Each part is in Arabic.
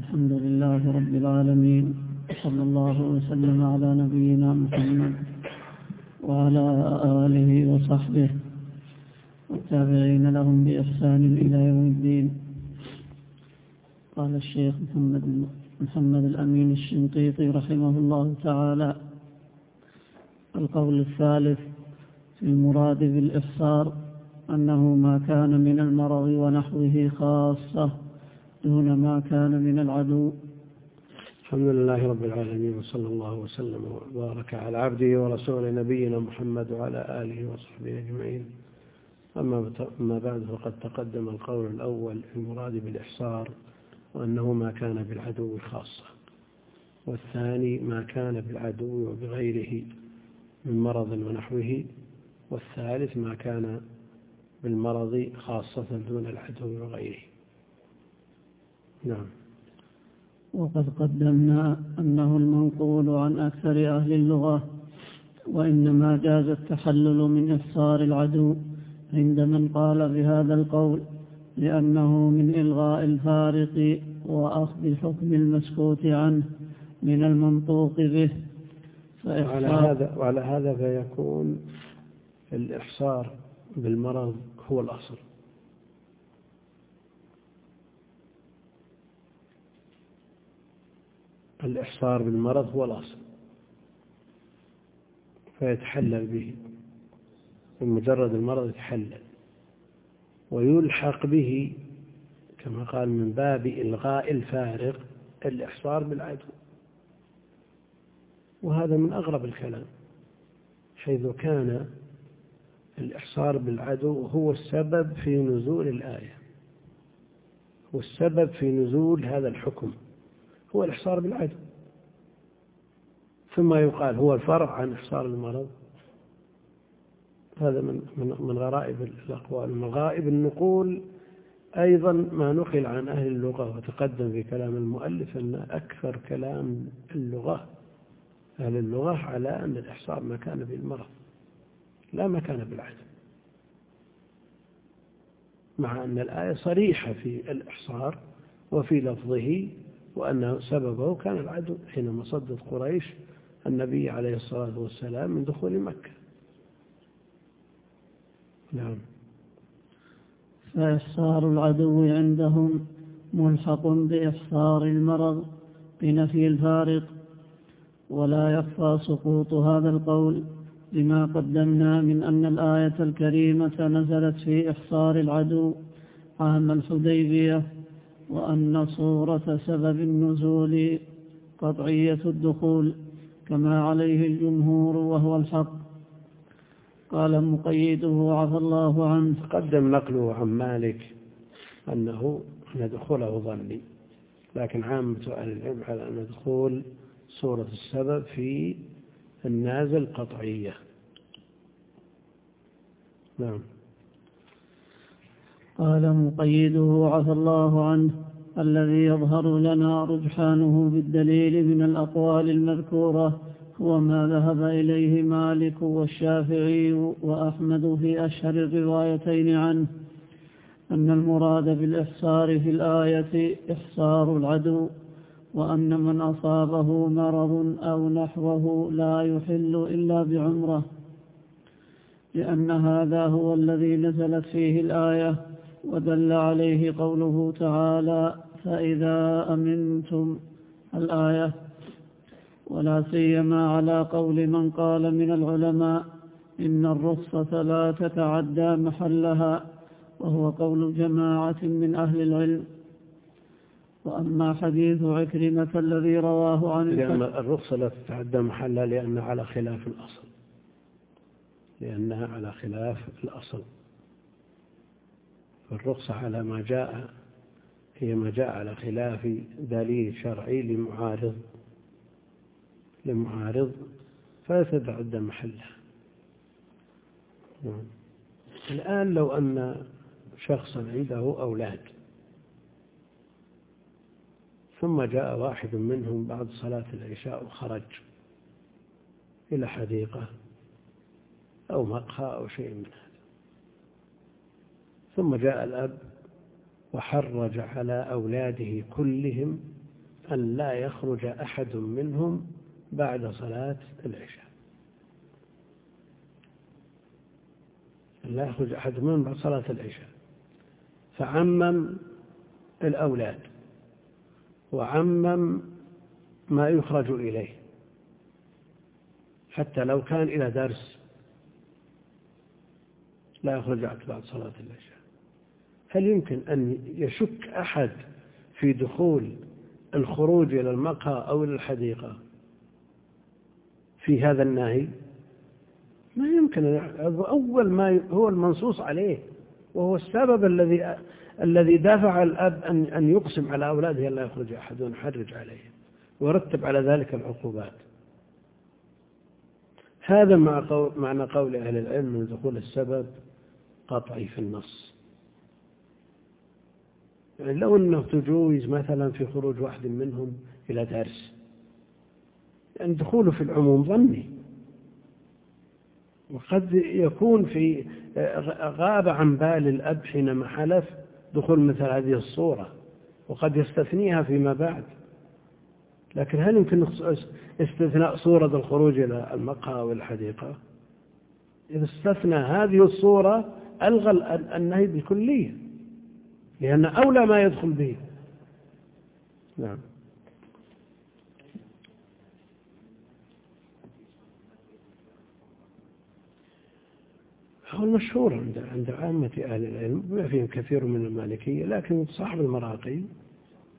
الحمد لله رب العالمين صلى الله وسلم على نبينا محمد وعلى آله وصحبه. والتابعين لهم بإحسان إلى يوم الدين. قال الشيخ محمد محمد الأمين الشنقيطي رحمه الله تعالى القول الثالث في المراد بالإحصار أنه ما كان من المرض ونحوه خاصة دون ما كان من العدو. الحمد لله رب العالمين وصلى الله وسلم وبارك على عبده ورسوله نبينا محمد وعلى آله وصحبه أجمعين. أما بعد فقد تقدم القول الأول المراد بالإحصار وأنه ما كان بالعدو خاصة والثاني ما كان بالعدو وبغيره من مرض ونحوه والثالث ما كان بالمرض خاصة دون العدو وغيره. نعم. وقد قدمنا أنه المنقول عن أكثر أهل اللغة وإنما جاز التحلل من إحصار العدو عند من قال بهذا القول لأنه من إلغاء الفارق وأخذ حكم المسكوت عنه من المنطوق به. وعلى هذا وعلى هذا فيكون الإحصار بالمرض هو الأصل. الإحصار بالمرض هو الأصل. فيتحلل به. بمجرد المرض يتحلل. ويلحق به كما قال من باب إلغاء الفارق الإحصار بالعدو. وهذا من أغرب الكلام. حيث كان الإحصار بالعدو هو السبب في نزول الآية. هو السبب في نزول هذا الحكم. هو الإحصار بالعدو ثم يقال هو الفرع عن إحصار المرض. هذا من من من غرائب الأقوال. من غرائب النقول أيضا ما نقل عن أهل اللغة وتقدم في كلام المؤلف أن أكثر كلام اللغة أهل اللغة على أن الإحصار ما كان بالمرض لا ما كان بالعدم مع أن الآية صريحة في الإحصار وفي لفظه وأن سببه كان العدو حينما صدت قريش النبي عليه الصلاة والسلام من دخول مكة. نعم. فإحصار العدو عندهم ملحق بإحصار المرض بنفي الفارق ولا يخفى سقوط هذا القول لما قدمنا من أن الآية الكريمة نزلت في إحصار العدو عام الحديبية وأن صورة سبب النزول قطعية الدخول كما عليه الجمهور وهو الحق. قال مقيده عفى الله عنه. تقدم نقله عن مالك أنه أن دخوله ظني لكن عامة أهل العلم على أن دخول صورة السبب في النازل قطعية. نعم. قال مقيده عفى الله عنه الذي يظهر لنا رجحانه بالدليل من الأقوال المذكورة هو ما ذهب إليه مالك والشافعي وأحمد في أشهر الروايتين عنه أن المراد بالإحصار في الآية إحصار العدو وأن من أصابه مرض أو نحوه لا يحل إلا بعمره لأن هذا هو الذي نزلت فيه الآية ودل عليه قوله تعالى فإذا أمنتم الآية ولا سيما على قول من قال من العلماء إن الرخصة لا تتعدى محلها وهو قول جماعة من أهل العلم. وأما حديث عكرمة الذي رواه عن لأن الرخصة لا تتعدى محلها لأنها على خلاف الأصل. لأنها على خلاف الأصل. فالرخصة على ما جاء هي ما جاء على خلاف دليل شرعي لمعارض لمعارض فلا تتعدى محلها نعم. الآن لو أن شخصا عنده أولاد ثم جاء واحد منهم بعد صلاة العشاء وخرج إلى حديقة أو مقهى أو شيء من هذا ثم جاء الأب وحرج على أولاده كلهم أن لا يخرج أحد منهم بعد صلاة العشاء. لا يخرج أحد منهم بعد صلاة العشاء. فعمم الأولاد وعمم ما يخرج إليه. حتى لو كان إلى درس لا يخرج بعد صلاة العشاء. هل يمكن أن يشك أحد في دخول الخروج إلى المقهى أو إلى الحديقة في هذا النهي ما يمكن. أول ما هو المنصوص عليه وهو السبب الذي الذي دافع الأب أن أن يقسم على أولاده لا يخرج أحد ويحرج عليهم ويرتب على ذلك العقوبات. هذا مع معنى قول أهل العلم من دخول السبب قطعي في النص. لو أنه تجوز مثلا في خروج واحد منهم إلى درس يعني دخوله في العموم ظني. وقد يكون في غاب عن بال الأب حينما حلف دخول مثل هذه الصورة وقد يستثنيها فيما بعد. لكن هل يمكن استثناء صورة الخروج إلى المقهى أو الحديقة؟ إذا استثنى هذه الصورة ألغى النهي بالكلية. لأن أولى ما يدخل به. نعم. هو المشهور عند عند عامة أهل العلم بما فيهم كثير من المالكية لكن صاحب المراقي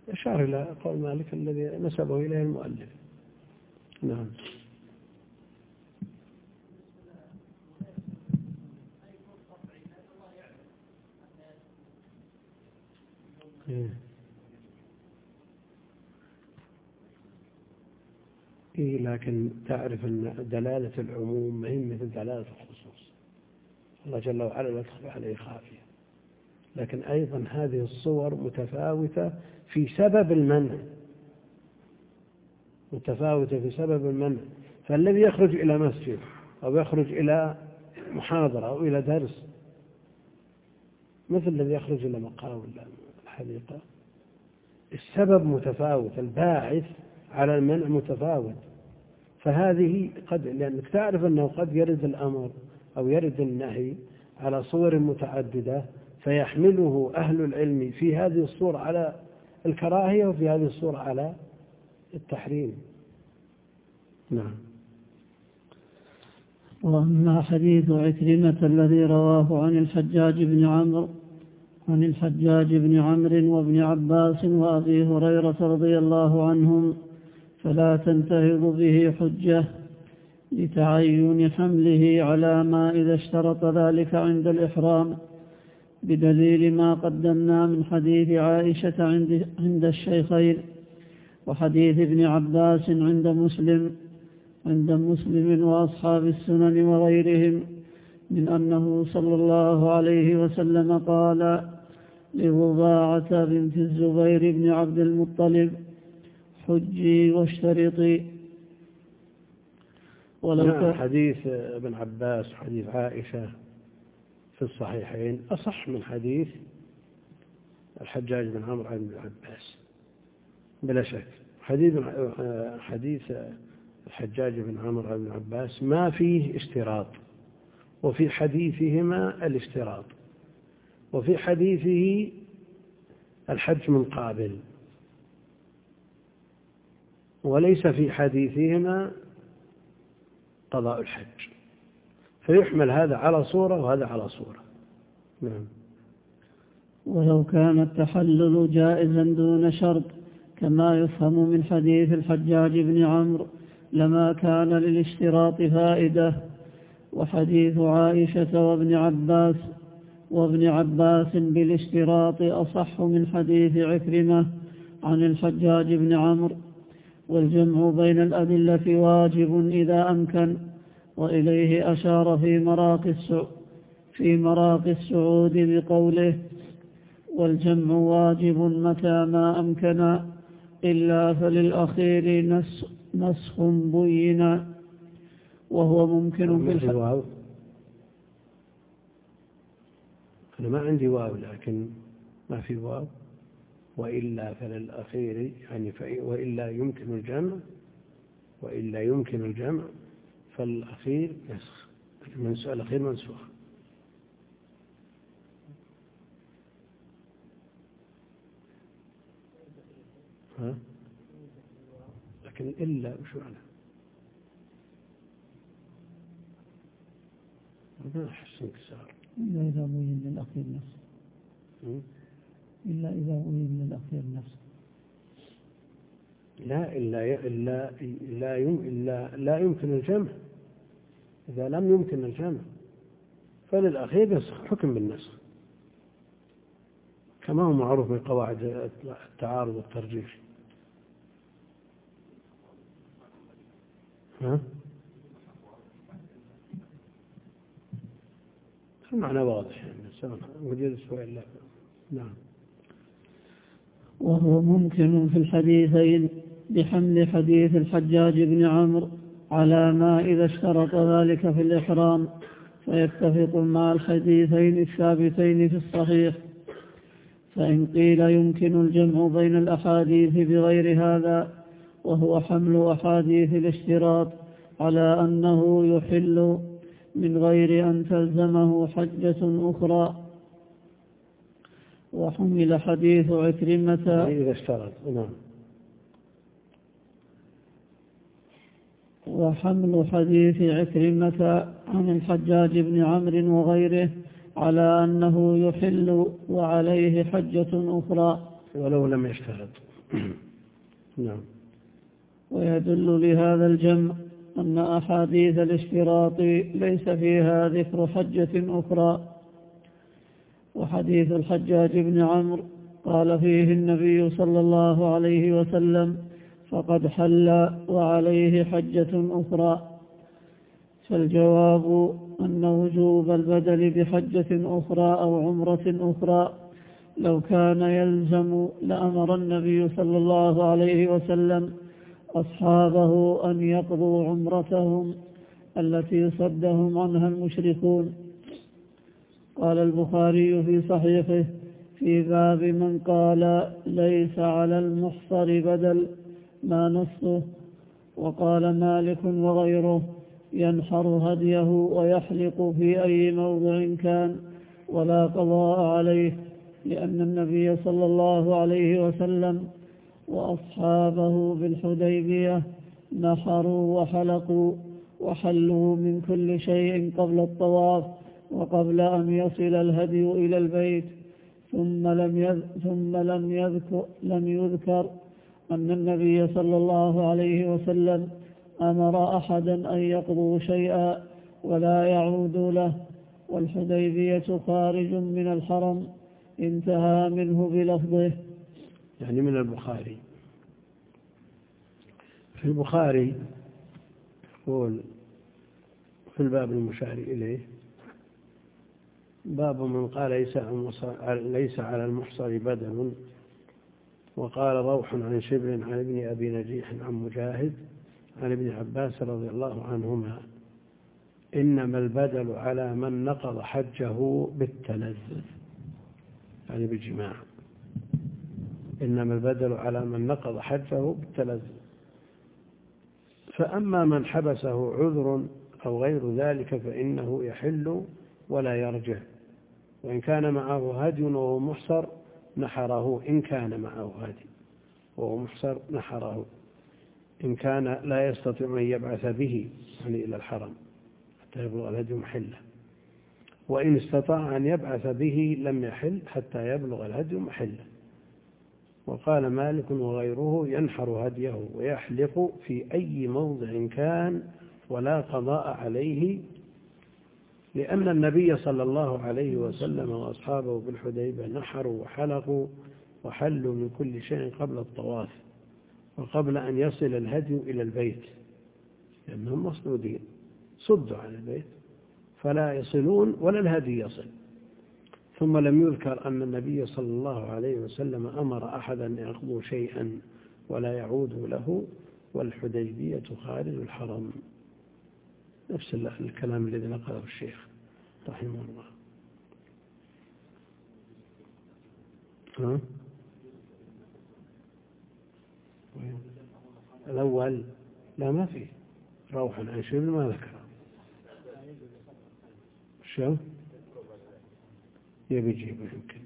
أشار إلى قول مالك الذي نسبه إليه المؤلف. نعم. إيه. لكن تعرف أن دلالة العموم ما هي مثل دلالة الخصوص. الله جل وعلا لا تخفى عليه خافية. لكن أيضا هذه الصور متفاوتة في سبب المنع. متفاوتة في سبب المنع. فالذي يخرج إلى مسجد أو يخرج إلى محاضرة أو إلى درس مثل الذي يخرج إلى مقهى ولا الحديقة السبب متفاوت الباعث على المنع متفاوت. فهذه قد لأنك تعرف أنه قد يرد الأمر أو يرد النهي على صور متعددة فيحمله أهل العلم في هذه الصورة على الكراهية وفي هذه الصورة على التحريم. نعم. وأما حديث عكرمة الذي رواه عن الحجاج بن عمرو عن الحجاج بن عمرو وابن عباس وأبي هريرة رضي الله عنهم فلا تنتهض به حجة لتعين حمله على ما إذا اشترط ذلك عند الإحرام بدليل ما قدمنا من حديث عائشة عند, الشيخين وحديث ابن عباس عند مسلم عند مسلم وأصحاب السنن وغيرهم من أنه صلى الله عليه وسلم قال لرضاعة بنت الزبير بن عبد المطلب حجي واشترطي. ولو نعم حديث ابن عباس حديث عائشة في الصحيحين أصح من حديث الحجاج بن عمرو بن عباس بلا شك. حديث حديث الحجاج بن عمرو بن عباس ما فيه اشتراط وفي حديثهما الاشتراط. وفي حديثه الحج من قابل. وليس في حديثهما قضاء الحج. فيحمل هذا على صورة وهذا على صورة. نعم. ولو كان التحلل جائزا دون شرط كما يفهم من حديث الحجاج بن عمرو لما كان للاشتراط فائدة. وحديث عائشة وابن عباس وابن عباس بالاشتراط أصح من حديث عكرمة عن الحجاج بن عمرو والجمع بين الأدلة واجب إذا أمكن وإليه أشار في مراق في مراق السعود بقوله والجمع واجب متى ما أمكن إلا فللأخير نسخ بين وهو ممكن في الحق أنا ما عندي واو لكن ما في واو. وإلا فللأخير يعني وإلا يمكن الجمع وإلا يمكن الجمع فالأخير يسخ. الأخير منسوخ. ها؟ لكن إلا وش معنى؟ ما أحس انكسار إلا إذا بين للأخير نفسه. إلا إذا بين للأخير نفسه. لا إلا إلا لا إلا لا يمكن الجمع. إذا لم يمكن الجمع فللأخير يسخ حكم بالنسخ. كما هو معروف من قواعد التعارض والترجيح. ها؟ المعنى واضح يعني وجد سؤال نعم. وهو ممكن في الحديثين بحمل حديث الحجاج بن عمرو على ما إذا اشترط ذلك في الإحرام فيتفق مع الحديثين الثابتين في الصحيح. فإن قيل يمكن الجمع بين الأحاديث بغير هذا وهو حمل أحاديث الاشتراط على أنه يحل من غير أن تلزمه حجة أخرى. وحمل حديث عكرمة. إذا اشترط نعم. وحمل حديث عكرمة عن الحجاج بن عمرو وغيره على أنه يحل وعليه حجة أخرى. ولو لم يشترط. نعم. ويدل لهذا الجمع أن أحاديث الاشتراط ليس فيها ذكر حجة أخرى. وحديث الحجاج بن عمرو قال فيه النبي صلى الله عليه وسلم فقد حل وعليه حجة أخرى فالجواب أن وجوب البدل بحجة أخرى أو عمرة أخرى لو كان يلزم لأمر النبي صلى الله عليه وسلم أصحابه أن يقضوا عمرتهم التي صدهم عنها المشركون. قال البخاري في صحيحه في باب من قال ليس على المحصر بدل ما نصه. وقال مالك وغيره ينحر هديه ويحلق في أي موضع كان ولا قضاء عليه لأن النبي صلى الله عليه وسلم وأصحابه بالحديبية نحروا وحلقوا وحلوا من كل شيء قبل الطواف وقبل أن يصل الهدي إلى البيت. ثم لم ثم لم يذكر لم يذكر أن النبي صلى الله عليه وسلم أمر أحدا أن يقضوا شيئا ولا يعودوا له. والحديبية خارج من الحرم انتهى منه بلفظه. يعني من البخاري. في البخاري يقول في الباب المشار إليه باب من قال ليس, على المحصر بدل وقال روح عن شبر عن ابن أبي نجيح عن مجاهد عن ابن عباس رضي الله عنهما. إنما البدل على من نقض حجه بالتلذذ يعني بالجماع. إنما البدل على من نقض حجه بالتلذذ فأما من حبسه عذر أو غير ذلك فإنه يحل ولا يرجع. وإن كان معه هدي وهو محصر نحره إن كان معه هدي وهو محصر نحره. إن كان لا يستطيع أن يبعث به يعني إلى الحرم حتى يبلغ الهدي محله. وإن استطاع أن يبعث به لم يحل حتى يبلغ الهدي محله. وقال مالك وغيره ينحر هديه ويحلق في أي موضع كان ولا قضاء عليه لأن النبي صلى الله عليه وسلم وأصحابه بالحديبة نحروا وحلقوا وحلوا من كل شيء قبل الطواف وقبل أن يصل الهدي إلى البيت لأنهم مصدودين صدوا عن البيت فلا يصلون ولا الهدي يصل. ثم لم يذكر أن النبي صلى الله عليه وسلم أمر أحدا أن يقضوا شيئا ولا يعود له والحديبية خارج الحرم. نفس الكلام الذي نقله الشيخ رحمه الله. ها؟ الأول لا ما في. روح عن شبل ما ذكر. شو؟ يبي يجيبه يمكن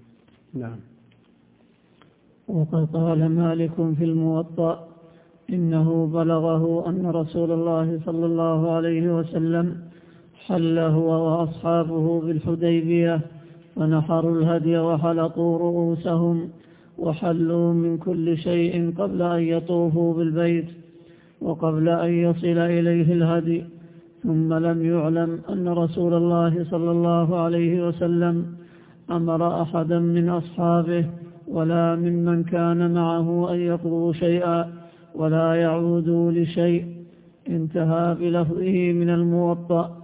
نعم. وقد قال مالك في الموطأ إنه بلغه أن رسول الله صلى الله عليه وسلم حل هو وأصحابه بالحديبية فنحروا الهدي وحلقوا رؤوسهم وحلوا من كل شيء قبل أن يطوفوا بالبيت وقبل أن يصل إليه الهدي. ثم لم يعلم أن رسول الله صلى الله عليه وسلم أمر أحدا من أصحابه ولا ممن كان معه أن يقضوا شيئا ولا يعودوا لشيء. انتهى بلفظه من الموطأ.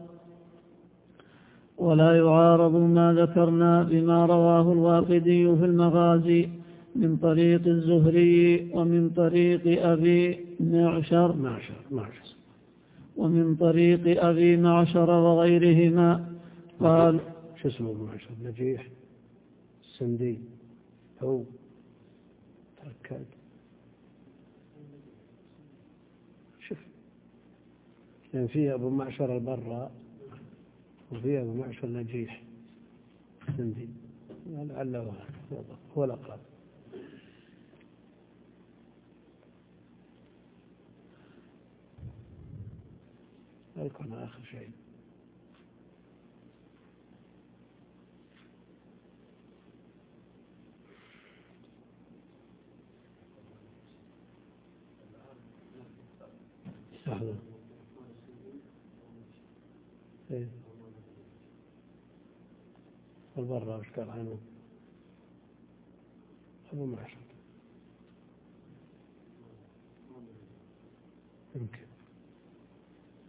ولا يعارض ما ذكرنا بما رواه الواقدي في المغازي من طريق الزهري ومن طريق أبي معشر معشر معشر. ومن طريق أبي معشر وغيرهما. قال شو اسمه معشر نجيح السندي هو تركاد شوف لأن في أبو معشر البراء وفي أبو معشر نجيح السندي. لعله هو الأقرب. يكون آخر شيء. لحظة إيه. البرة قال عنه؟ أبو معشر يمكن.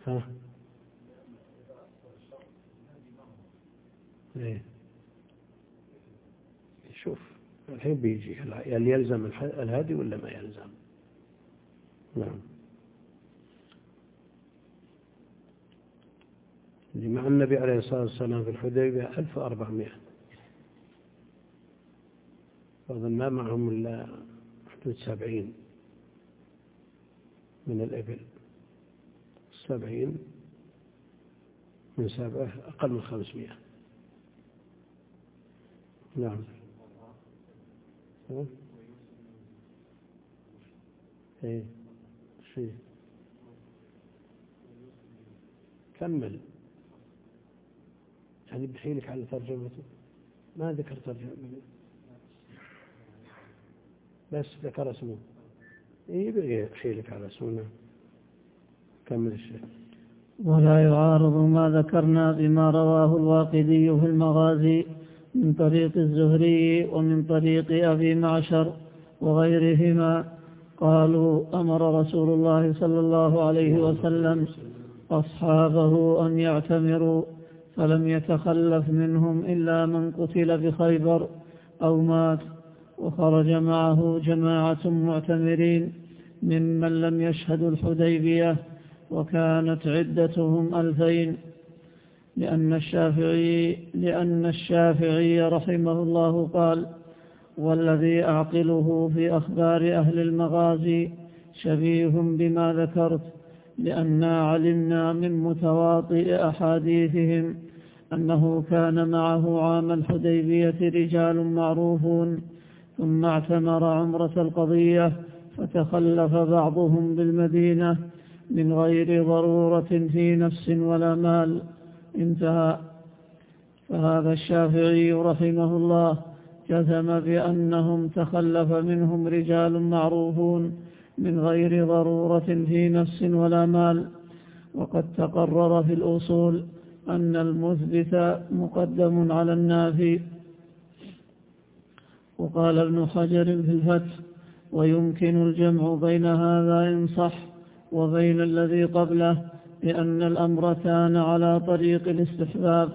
ها؟ إيه. شوف الحين بيجي هل يلزم الهادي ولا ما يلزم؟ نعم اللي مع النبي عليه الصلاة والسلام في الحديبية 1400 وأظن ما معهم إلا حدود سبعين من الإبل. سبعين من سبعة أقل من خمسمائة. نعم. إيه. شيء. كمل. يعني بحيلك على ترجمته. ما ذكر ترجمة. بس ذكر اسمه. إيه بحيلك على اسمه كمل الشيء ولا يعارض ما ذكرنا بما رواه الواقدي في المغازي من طريق الزهري ومن طريق أبي معشر وغيرهما. قالوا أمر رسول الله صلى الله عليه وسلم أصحابه أن يعتمروا. فلم يتخلف منهم إلا من قتل بخيبر أو مات وخرج معه جماعة معتمرين ممن لم يشهدوا الحديبية وكانت عدتهم ألفين. لأن الشافعي لأن الشافعي رحمه الله قال والذي أعقله في أخبار أهل المغازي شبيه بما ذكرت لأننا علمنا من متواطئ أحاديثهم أنه كان معه عام الحديبية رجال معروفون ثم اعتمر عمرة القضية فتخلف بعضهم بالمدينة من غير ضرورة في نفس ولا مال. انتهى. فهذا الشافعي رحمه الله جزم بأنهم تخلف منهم رجال معروفون من غير ضرورة في نفس ولا مال. وقد تقرر في الأصول أن المثبت مقدم على النافي. وقال ابن حجر في الفتح ويمكن الجمع بين هذا إن صح وبين الذي قبله لأن الأمر كان على طريق الاستحباب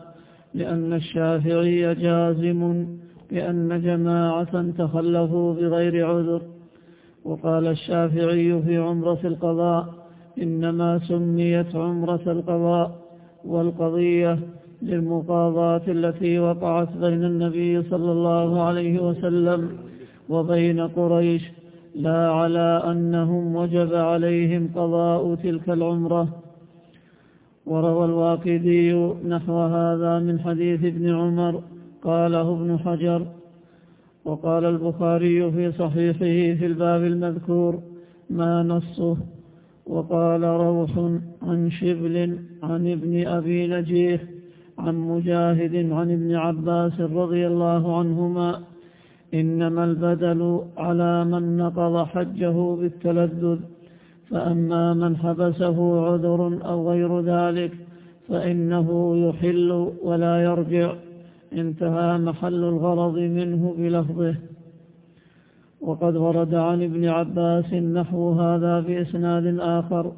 لأن الشافعي جازم بأن جماعة تخلفوا بغير عذر. وقال الشافعي في عمرة القضاء إنما سميت عمرة القضاء والقضية للمقاضاة التي وقعت بين النبي صلى الله عليه وسلم وبين قريش لا على أنهم وجب عليهم قضاء تلك العمرة. وروى الواقدي نحو هذا من حديث ابن عمر قاله ابن حجر وقال البخاري في صحيحه في الباب المذكور ما نصه وقال روح عن شبل عن ابن أبي نجيح عن مجاهد عن ابن عباس رضي الله عنهما إنما البدل على من نقض حجه بالتلذذ فأما من حبسه عذر أو غير ذلك فإنه يحل ولا يرجع. انتهى محل الغرض منه بلفظه. وقد ورد عن ابن عباس نحو هذا بإسناد آخر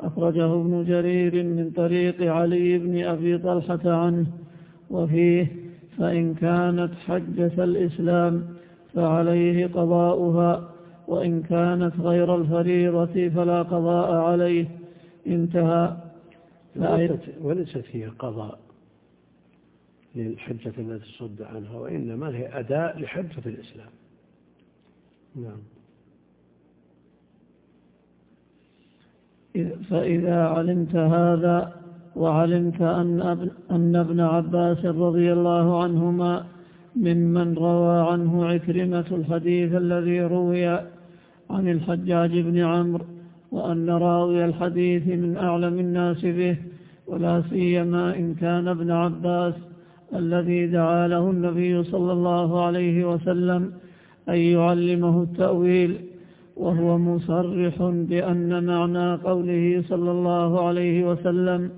أخرجه ابن جرير من طريق علي بن أبي طلحة عنه. وفيه فإن كانت حجة الإسلام فعليه قضاؤها وإن كانت غير الفريضة فلا قضاء عليه. انتهى. وليست هي قضاء. للحجة التي صد عنها وإنما هي أداء لحجة الإسلام. نعم. فإذا علمت هذا وعلمت أن أن ابن عباس رضي الله عنهما ممن روى عنه عكرمة الحديث الذي روي عن الحجاج بن عمرو وأن راوي الحديث من أعلم الناس به ولا سيما إن كان ابن عباس الذي دعا له النبي صلى الله عليه وسلم أن يعلمه التأويل وهو مصرح بأن معنى قوله صلى الله عليه وسلم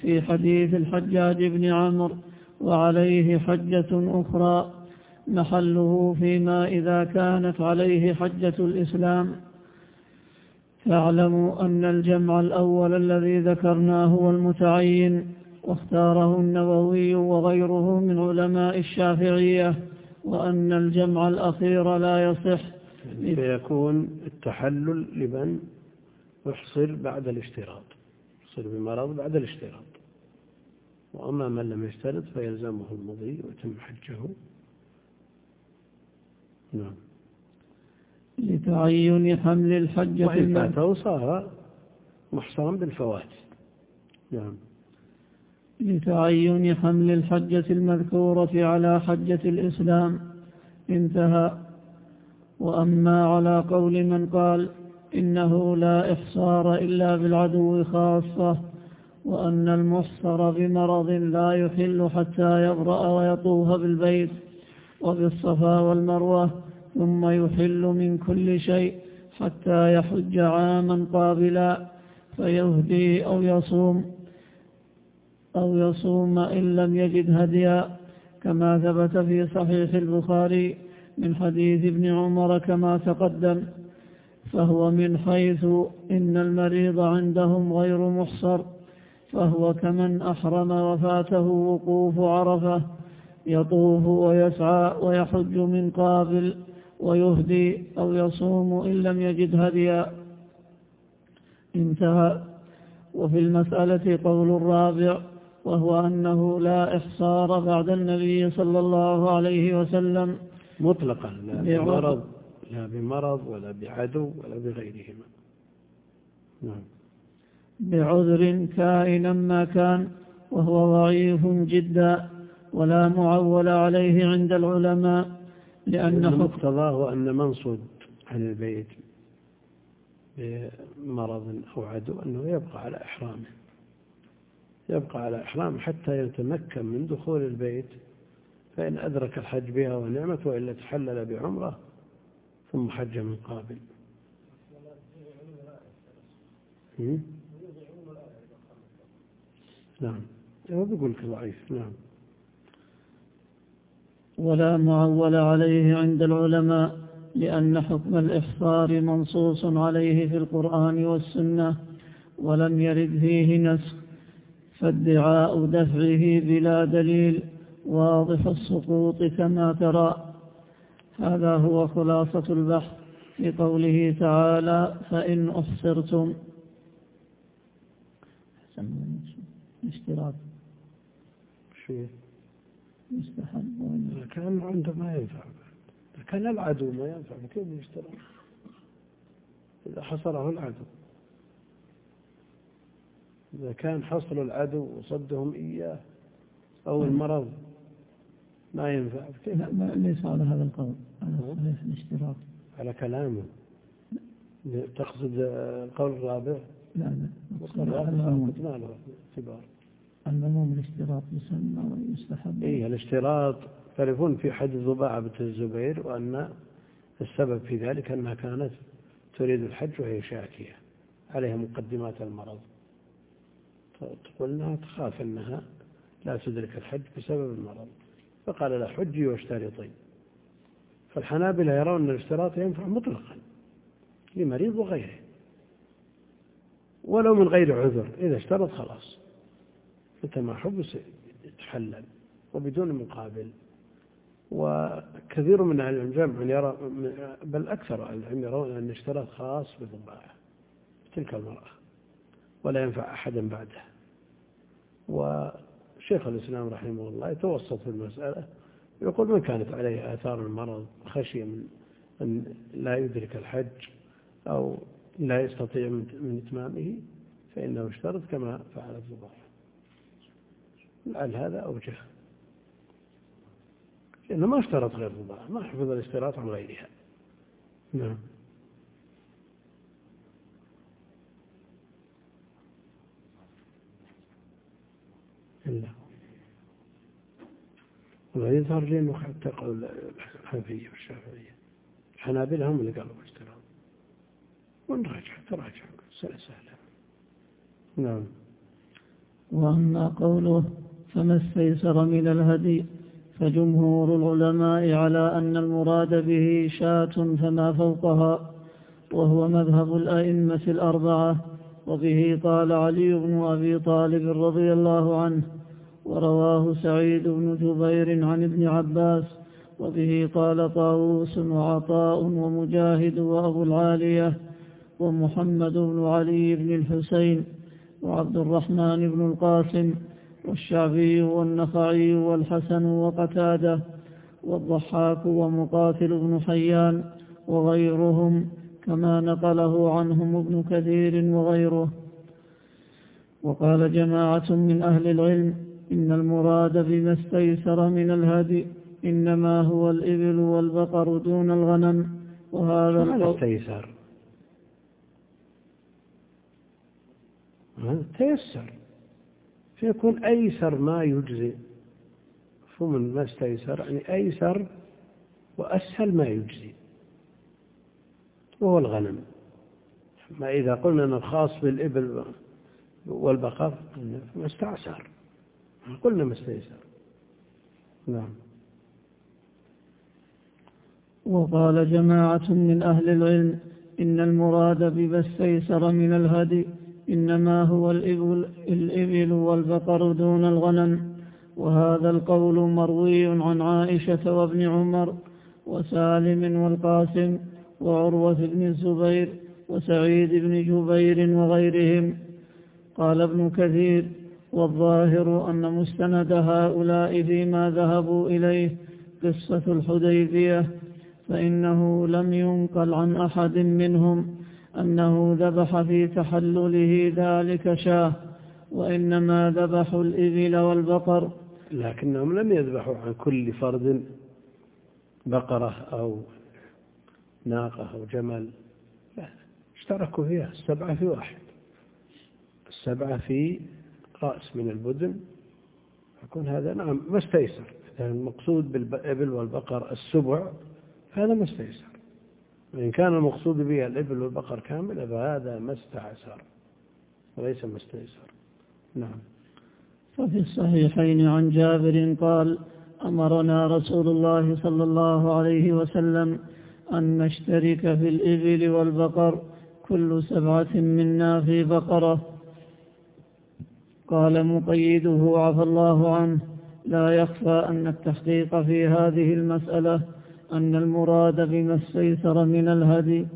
في حديث الحجاج بن عمرو وعليه حجة أخرى محله فيما إذا كانت عليه حجة الإسلام فاعلموا أن الجمع الأول الذي ذكرناه هو المتعين واختاره النووي وغيره من علماء الشافعية وأن الجمع الأخير لا يصح. فيكون التحلل لمن يحصل بعد الاشتراط يحصل بمرض بعد الاشتراط. وأما من لم يشترط فيلزمه المضي ويتم حجه. نعم. لتعين حمل الحجة وإن فاته صار محصرا بالفوات. نعم. لتعين حمل الحجة المذكورة على حجة الإسلام. انتهى. وأما على قول من قال إنه لا إحصار إلا بالعدو خاصة وأن المحصر بمرض لا يحل حتى يبرأ ويطوف بالبيت وبالصفا والمروة ثم يحل من كل شيء حتى يحج عاما قابلا فيهدي أو يصوم. أو يصوم إن لم يجد هديا كما ثبت في صحيح البخاري من حديث ابن عمر كما تقدم فهو من حيث إن المريض عندهم غير محصر فهو كمن أحرم وفاته وقوف عرفة يطوف ويسعى ويحج من قابل ويهدي أو يصوم إن لم يجد هديا. انتهى. وفي المسألة قول الرابع وهو أنه لا إحصار بعد النبي صلى الله عليه وسلم. مطلقا لا بمرض لا بمرض ولا بعدو ولا بغيرهما. نعم. بعذر كائنا ما كان وهو ضعيف جدا ولا معول عليه عند العلماء لأن مقتضاه أن منصد عن البيت بمرض أو عدو أنه يبقى على إحرامه. يبقى على إحرام حتى يتمكن من دخول البيت فإن أدرك الحج بها ونعمت وإلا تحلل بعمرة ثم حج من قابل. نعم. هو بيقول ضعيف. نعم. ولا معول عليه عند العلماء لأن حكم الإحصار منصوص عليه في القرآن والسنة ولم يرد فيه نسخ. فادعاء دفعه بلا دليل واضح السقوط كما ترى. هذا هو خلاصة البحث في قوله تعالى فإن أحصرتم اشتراك. شيء. يستحب كان عنده ما ينفع. كان العدو ما ينفع كيف يشترك إذا حصره العدو. إذا كان حصر العدو وصدهم إياه أو المرض ما ينفع. كيف لا ليس على هذا القول على صحيح الاشتراط على كلامه. تقصد القول الرابع؟ لا لا. ما اعتبار. العموم الاشتراط يسمى ويستحب. إيه الاشتراط تعرفون في حديث ضباعة بنت الزبير وأن السبب في ذلك أنها كانت تريد الحج وهي شاكية عليها مقدمات المرض. تقول أنها تخاف أنها لا تدرك الحج بسبب المرض. فقال لا حجي واشترطي فالحنابلة يرون أن الاشتراط ينفع مطلقا لمريض وغيره ولو من غير عذر. إذا اشترط خلاص. متى ما حب يتحلل وبدون مقابل. وكثير من أهل العلم يرى بل أكثر أهل العلم يرون أن الاشتراط خاص بالضباعة تلك المرأة ولا ينفع أحدا بعدها. وشيخ الإسلام رحمه الله يتوسط في المسألة يقول من كانت عليه آثار المرض خشية من أن لا يدرك الحج أو لا يستطيع من إتمامه فإنه اشترط كما فعل الضباعة لعل هذا أوجه. لأنه ما اشترط غير الضباعة ما حفظ الاشتراط عن غيرها. نعم. إلا ويظهر لي أنه حتى قول الحنفية والشافعية. الحنابلة هم اللي قالوا اشتراط ونراجع تراجع سهلة سهلة. نعم. وأما قوله فما استيسر من الهدي فجمهور العلماء على أن المراد به شاة فما فوقها وهو مذهب الأئمة الأربعة وبه قال علي بن أبي طالب رضي الله عنه ورواه سعيد بن جبير عن ابن عباس وبه قال طاووس وعطاء ومجاهد وأبو العالية ومحمد بن علي بن الحسين وعبد الرحمن بن القاسم والشعبي والنخعي والحسن وقتادة والضحاك ومقاتل بن حيان وغيرهم كما نقله عنهم ابن كثير وغيره. وقال جماعة من أهل العلم إن المراد بما استيسر من الهدي إنما هو الإبل والبقر دون الغنم وهذا القول استيسر؟ تيسر. فيكون أيسر ما يجزي. مفهوم ما استيسر؟ يعني أيسر وأسهل ما يجزي وهو الغنم. ما إذا قلنا أنه خاص بالإبل والبقر ما استعسر. قلنا ما استيسر. نعم. وقال جماعة من أهل العلم إن المراد بما استيسر من الهدي إنما هو الإبل, الإبل والبقر دون الغنم. وهذا القول مروي عن عائشة وابن عمر وسالم والقاسم وعروة بن الزبير وسعيد بن جبير وغيرهم. قال ابن كثير والظاهر أن مستند هؤلاء فيما ذهبوا إليه قصة الحديبية فإنه لم ينقل عن أحد منهم أنه ذبح في تحلله ذلك شاه وإنما ذبحوا الإبل والبقر. لكنهم لم يذبحوا عن كل فرد بقرة أو ناقة أو جمل. لا اشتركوا فيها السبعة في واحد. السبعة في رأس من البدن يكون هذا نعم ما استيسر. المقصود بالإبل والبقر السبع هذا ما استيسر. وإن كان المقصود به الإبل والبقر كاملة فهذا ما استعسر. وليس ما استيسر. نعم. وفي الصحيحين عن جابر قال أمرنا رسول الله صلى الله عليه وسلم أن نشترك في الإبل والبقر كل سبعة منا في بقرة. قال مقيده عفى الله عنه لا يخفى أن التحقيق في هذه المسألة أن المراد بما استيسر من الهدي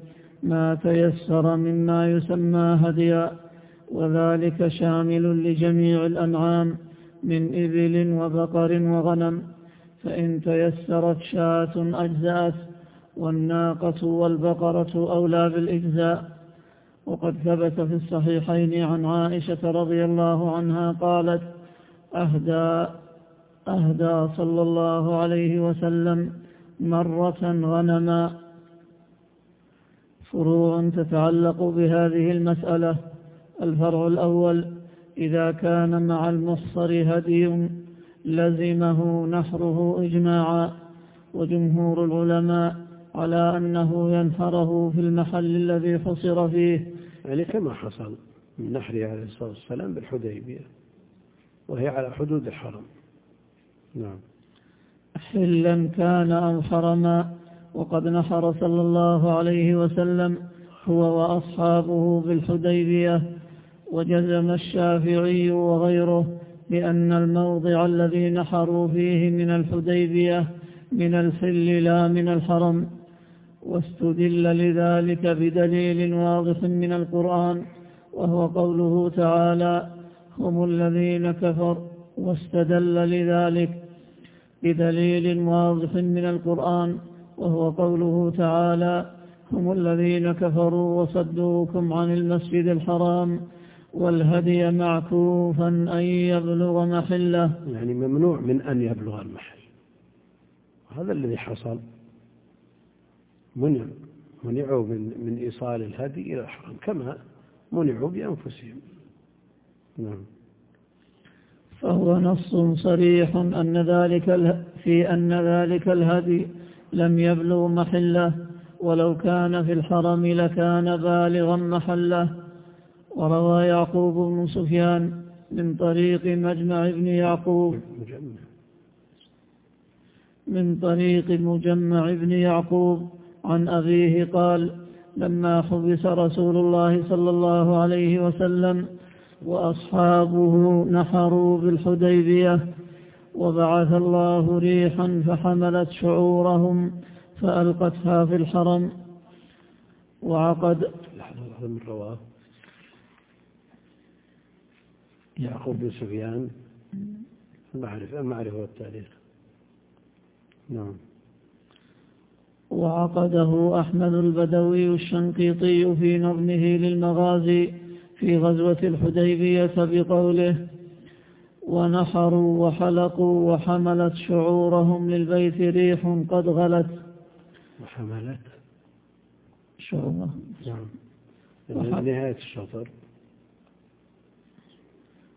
ما تيسر مما يسمى هديا وذلك شامل لجميع الأنعام من إبل وبقر وغنم فإن تيسرت شاة أجزأت والناقة والبقرة أولى بالإجزاء. وقد ثبت في الصحيحين عن عائشة رضي الله عنها قالت أهدى أهدى صلى الله عليه وسلم مرة غنما. فروع تتعلق بهذه المسألة. الفرع الأول إذا كان مع المحصر هدي لزمه نحره إجماعا. وجمهور العلماء على أنه ينحره في المحل الذي حصر فيه. يعني كما حصل من نحره عليه الصلاة والسلام بالحديبية وهي على حدود الحرم. نعم. حلا كان أو حرما وقد نحر صلى الله عليه وسلم هو وأصحابه بالحديبية وجزم الشافعي وغيره بأن الموضع الذي نحروا فيه من الحديبية من الحل لا من الحرم. واستدل لذلك بدليل واضح من القرآن وهو قوله تعالى هم الذين كفروا واستدل لذلك بدليل واضح من القرآن وهو قوله تعالى هم الذين كفروا وصدوكم عن المسجد الحرام والهدي معكوفا أن يبلغ محله يعني ممنوع من أن يبلغ المحل. هذا الذي حصل. منع منعوا من من إيصال الهدي إلى الحرم كما منعوا بأنفسهم. نعم. فهو نص صريح أن ذلك في أن ذلك الهدي لم يبلغ محله ولو كان في الحرم لكان بالغا محله. وروى يعقوب بن سفيان من طريق مجمع ابن يعقوب. من طريق مجمع ابن يعقوب. عن أبيه قال لما حبس رسول الله صلى الله عليه وسلم وأصحابه نحروا بالحديبية وبعث الله ريحا فحملت شعورهم فألقتها في الحرم وعقد من رواه. يعقوب بن سفيان. المعرفة المعرفة والتاريخ. نعم. وعقده أحمد البدوي الشنقيطي في نظمه للمغازي في غزوة الحديبية بقوله ونحروا وحلقوا وحملت شعورهم للبيت ريح قد غلت. وحملت؟ شعورهم. نعم. نهاية الشطر.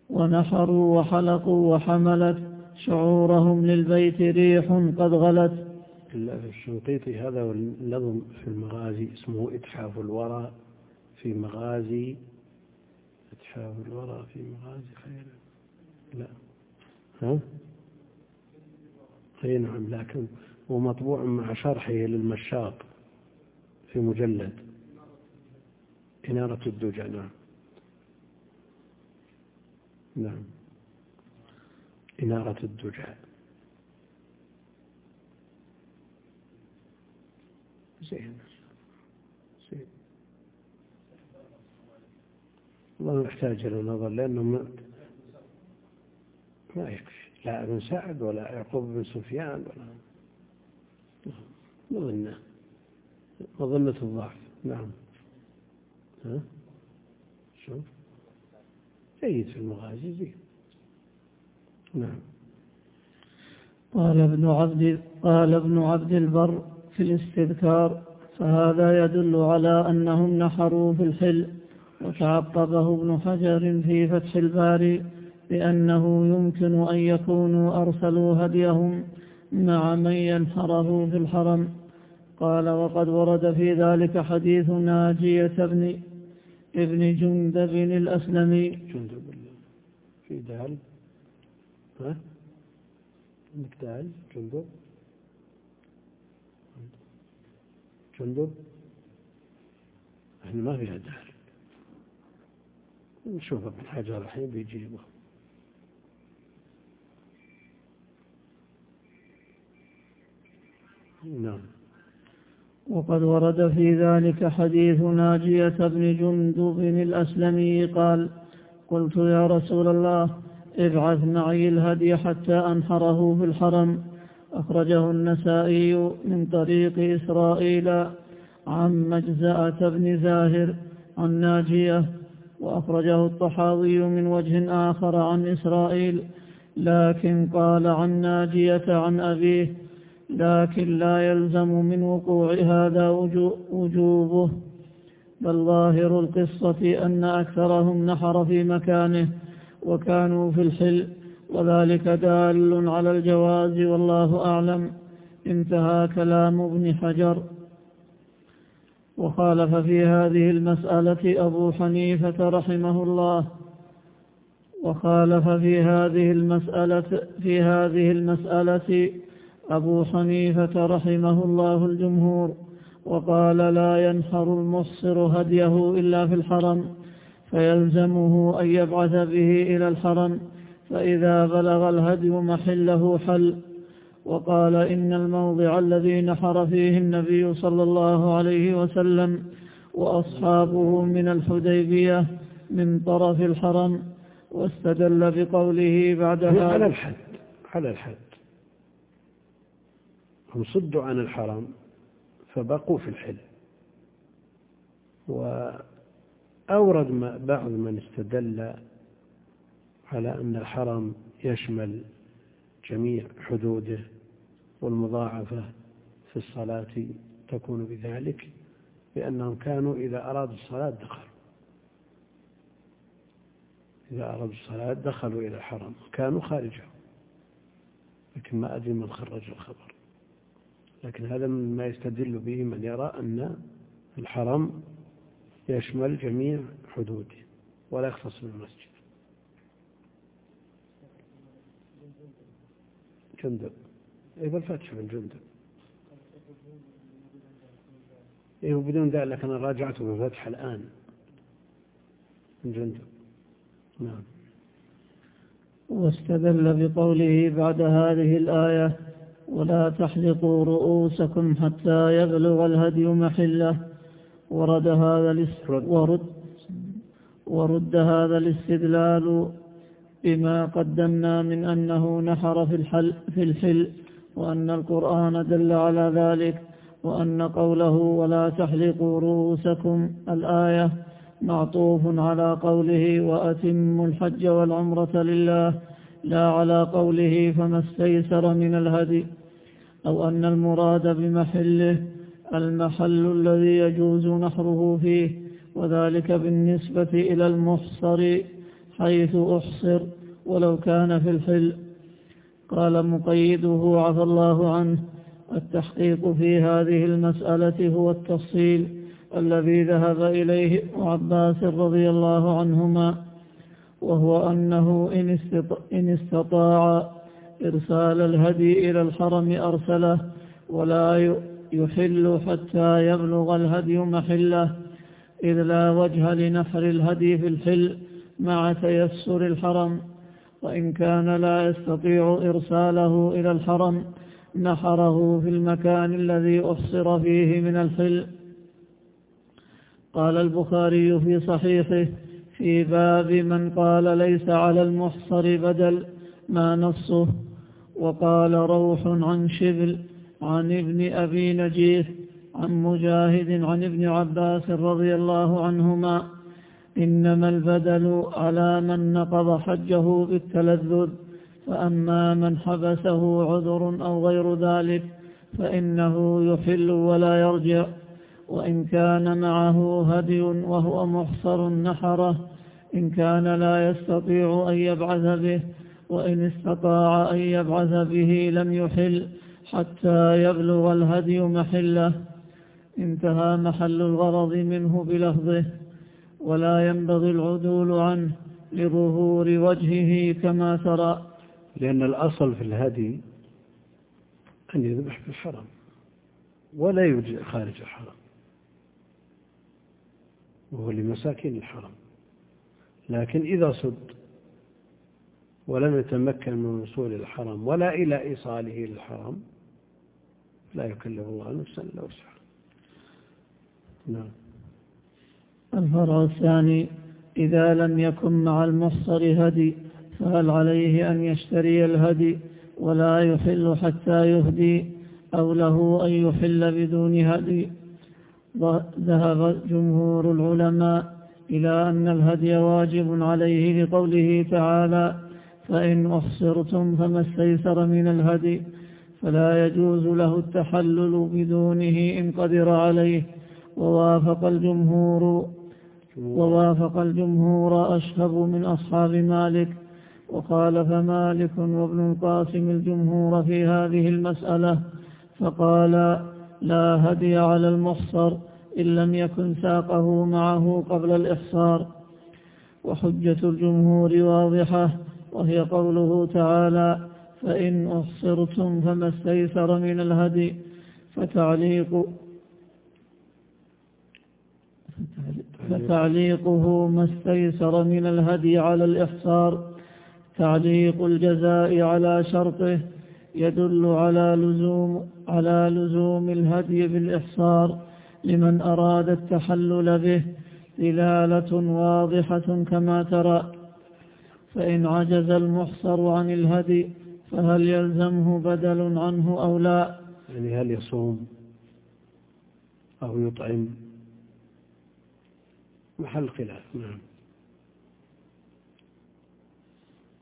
ونحروا وحلقوا وحملت شعورهم للبيت ريح قد غلت. الشنقيطي هذا والنظم في المغازي اسمه إتحاف الورى في مغازي إتحاف الورى في مغازي خير. لا. ها؟ أي نعم لكن هو مطبوع مع شرحه للمشاط في مجلد. إنارة الدجى نعم. نعم. إنارة الدجى. زين زين والله يحتاج إلى نظر لأنه ما, ما يكفي. لا أبن سعد ولا يعقوب بن سفيان ولا مظنة. مظنة الضعف. نعم. ها؟ شوف. جيد في المغازي. زين نعم. قال ابن عبد قال ابن عبد البر في الاستذكار فهذا يدل على أنهم نحروا في الحل وتعقبه ابن حجر في فتح الباري بأنه يمكن أن يكونوا أرسلوا هديهم مع من ينحره في الحرم. قال وقد ورد في ذلك حديث ناجية بن ابن جندب الأسلمي. جندب في دال ها؟ عندك دال جندب؟ جندب إحنا ما فيها دال نشوف ابن حجر الحين بيجيبه نعم. وقد ورد في ذلك حديث ناجية بن جندب الأسلمي قال قلت يا رسول الله ابعث معي الهدي حتى أنحره في الحرم. أخرجه النسائي من طريق إسرائيل عن مجزأة بن زاهر عن ناجية وأخرجه الطحاوي من وجه آخر عن إسرائيل لكن قال عن ناجية عن أبيه لكن لا يلزم من وقوع هذا وجوبه. بل ظاهر القصة أن أكثرهم نحر في مكانه وكانوا في الحل وذلك دال على الجواز والله أعلم. انتهى كلام ابن حجر. وخالف في هذه المسألة أبو حنيفة رحمه الله. وخالف في هذه المسألة في هذه المسألة أبو حنيفة رحمه الله الجمهور. وقال لا ينحر المحصر هديه إلا في الحرم فيلزمه أن يبعث به إلى الحرم. فإذا بلغ الهدي محله حل وقال إن الموضع الذي نحر فيه النبي صلى الله عليه وسلم وأصحابه من الحديبية من طرف الحرم واستدل بقوله بعد هذا. على الحد على الحد. هم صدوا عن الحرم فبقوا في الحل. وأورد بعض من استدل على أن الحرم يشمل جميع حدوده والمضاعفة في الصلاة تكون بذلك لأنهم كانوا إذا أرادوا الصلاة دخلوا. إذا أرادوا الصلاة دخلوا إلى الحرم كانوا خارجه لكن ما أدري من خرج الخبر. لكن هذا مما يستدل به من يرى أن الحرم يشمل جميع حدوده ولا يختص بالمسجد. جندب. إيه بالفتح من جندب. إيه بدون ذلك أنا راجعته بالفتح الآن. من جندب. نعم. واستدل بقوله بعد هذه الآية ولا تحلقوا رؤوسكم حتى يبلغ الهدي محلة ورد هذا ورد ورد هذا الاستدلال بما قدمنا من أنه نحر في الحل, في الحل وأن القرآن دل على ذلك وأن قوله ولا تحلقوا رؤوسكم الآية معطوف على قوله وأتموا الحج والعمرة لله لا على قوله فما استيسر من الهدي أو أن المراد بمحله المحل الذي يجوز نحره فيه وذلك بالنسبة إلى المحصر حيث أحصر ولو كان في الحل. قال مقيده عفى الله عنه التحقيق في هذه المسألة هو التفصيل الذي ذهب إليه عباس رضي الله عنهما وهو أنه إن استطاع إرسال الهدي إلى الحرم أرسله ولا يحل حتى يبلغ الهدي محله إذ لا وجه لنحر الهدي في الحل. مع تيسر الحرم وإن كان لا يستطيع إرساله إلى الحرم نحره في المكان الذي أحصر فيه من الحل. قال البخاري في صحيحه في باب من قال ليس على المحصر بدل ما نصه وقال روح عن شبل عن ابن أبي نجيح عن مجاهد عن ابن عباس رضي الله عنهما. إنما البدل على من نقض حجه بالتلذذ فأما من حبسه عذر أو غير ذلك فإنه يحل ولا يرجع وإن كان معه هدي وهو محصر نحره إن كان لا يستطيع أن يبعث به وإن استطاع أن يبعث به لم يحل حتى يبلغ الهدي محله. انتهى محل الغرض منه بلفظه. ولا ينبغي العدول عنه لظهور وجهه كما ترى لأن الأصل في الهدي أن يذبح في الحرم ولا يرجع خارج الحرم وهو لمساكين الحرم. لكن إذا صد ولم يتمكن من وصول الحرم ولا إلى إيصاله للحرم لا يكلف الله نفسا إلا وسعها. نعم. الفرع الثاني إذا لم يكن مع المحصر هدي فهل عليه أن يشتري الهدي ولا يحل حتى يهدي أو له أن يحل بدون هدي؟ ذهب جمهور العلماء إلى أن الهدي واجب عليه لقوله تعالى فإن أحصرتم فما استيسر من الهدي فلا يجوز له التحلل بدونه إن قدر عليه ووافق الجمهور ووافق الجمهور أشهب من أصحاب مالك وخالف مالك وابن القاسم الجمهور في هذه المسألة فقال لا هدي على المحصر إن لم يكن ساقه معه قبل الإحصار. وحجة الجمهور واضحة وهي قوله تعالى فإن أحصرتم فما استيسر من الهدي فتعليق فتعليقه ما استيسر من الهدي على الإحصار تعليق الجزاء على شرطه يدل على لزوم على لزوم الهدي بالإحصار لمن أراد التحلل به دلالة واضحة كما ترى. فإن عجز المحصر عن الهدي فهل يلزمه بدل عنه أو لا؟ يعني هل يصوم أو يطعم؟ محل خلاف. نعم.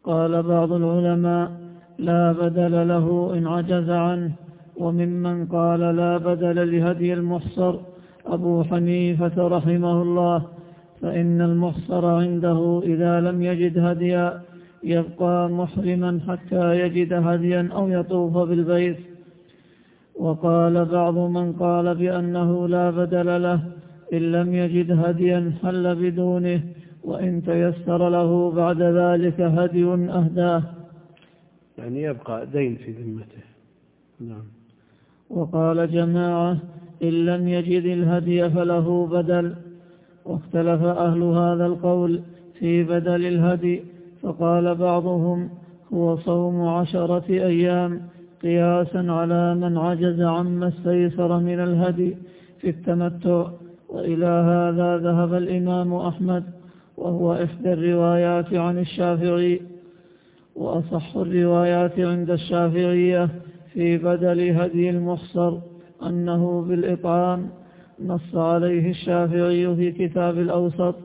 قال بعض العلماء لا بدل له إن عجز عنه وممن قال لا بدل لهدي المحصر أبو حنيفة رحمه الله فإن المحصر عنده إذا لم يجد هديا يبقى محرما حتى يجد هديا أو يطوف بالبيت. وقال بعض من قال بأنه لا بدل له إن لم يجد هديا حل بدونه وإن تيسر له بعد ذلك هدي أهداه. يعني يبقى دين في ذمته. نعم. وقال جماعة إن لم يجد الهدي فله بدل. واختلف أهل هذا القول في بدل الهدي فقال بعضهم هو صوم عشرة أيام قياسا على من عجز عما استيسر من الهدي في التمتع. وإلى هذا ذهب الإمام أحمد وهو إحدى الروايات عن الشافعي وأصح الروايات عند الشافعية في بدل هدي المحصر أنه بالإطعام نص عليه الشافعي في كتاب الأوسط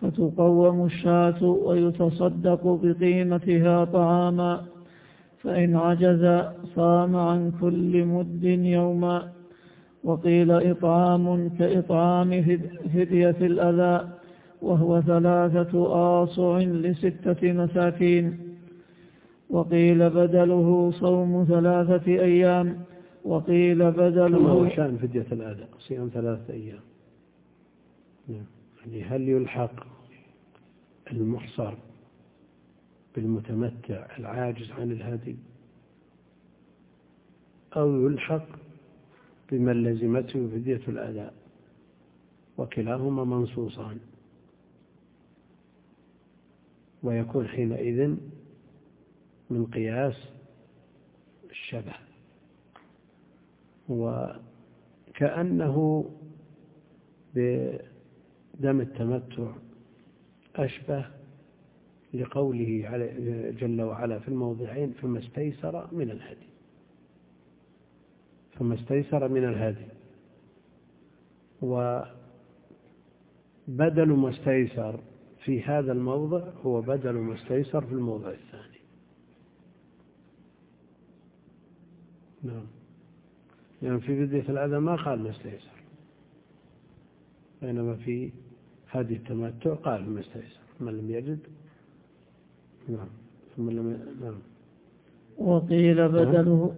فتقوم الشاة ويتصدق بقيمتها طعاما فإن عجز صام عن كل مد يوما. وقيل إطعام كإطعام فدية الأذى وهو ثلاثة آصع لستة مساكين. وقيل بدله صوم ثلاثة أيام وقيل بدله شأن فدية الأذى؟ صيام ثلاثة أيام. نعم. يعني هل يلحق المحصر بالمتمتع العاجز عن الهدي؟ أو يلحق بمن لزمته فدية الأداء وكلاهما منصوصان. ويكون حينئذ من قياس الشبه. وكأنه بدم التمتع أشبه لقوله جل وعلا في الموضعين فما استيسر من الهدي. فما استيسر من الهدي. وبدل ما استيسر في هذا الموضع هو بدل ما استيسر في الموضع الثاني. نعم. يعني في بداية الأذى ما قال ما استيسر. بينما في هذه التمتع قال ما استيسر. من لم يجد؟ نعم. ثم لم نعم. وقيل بدله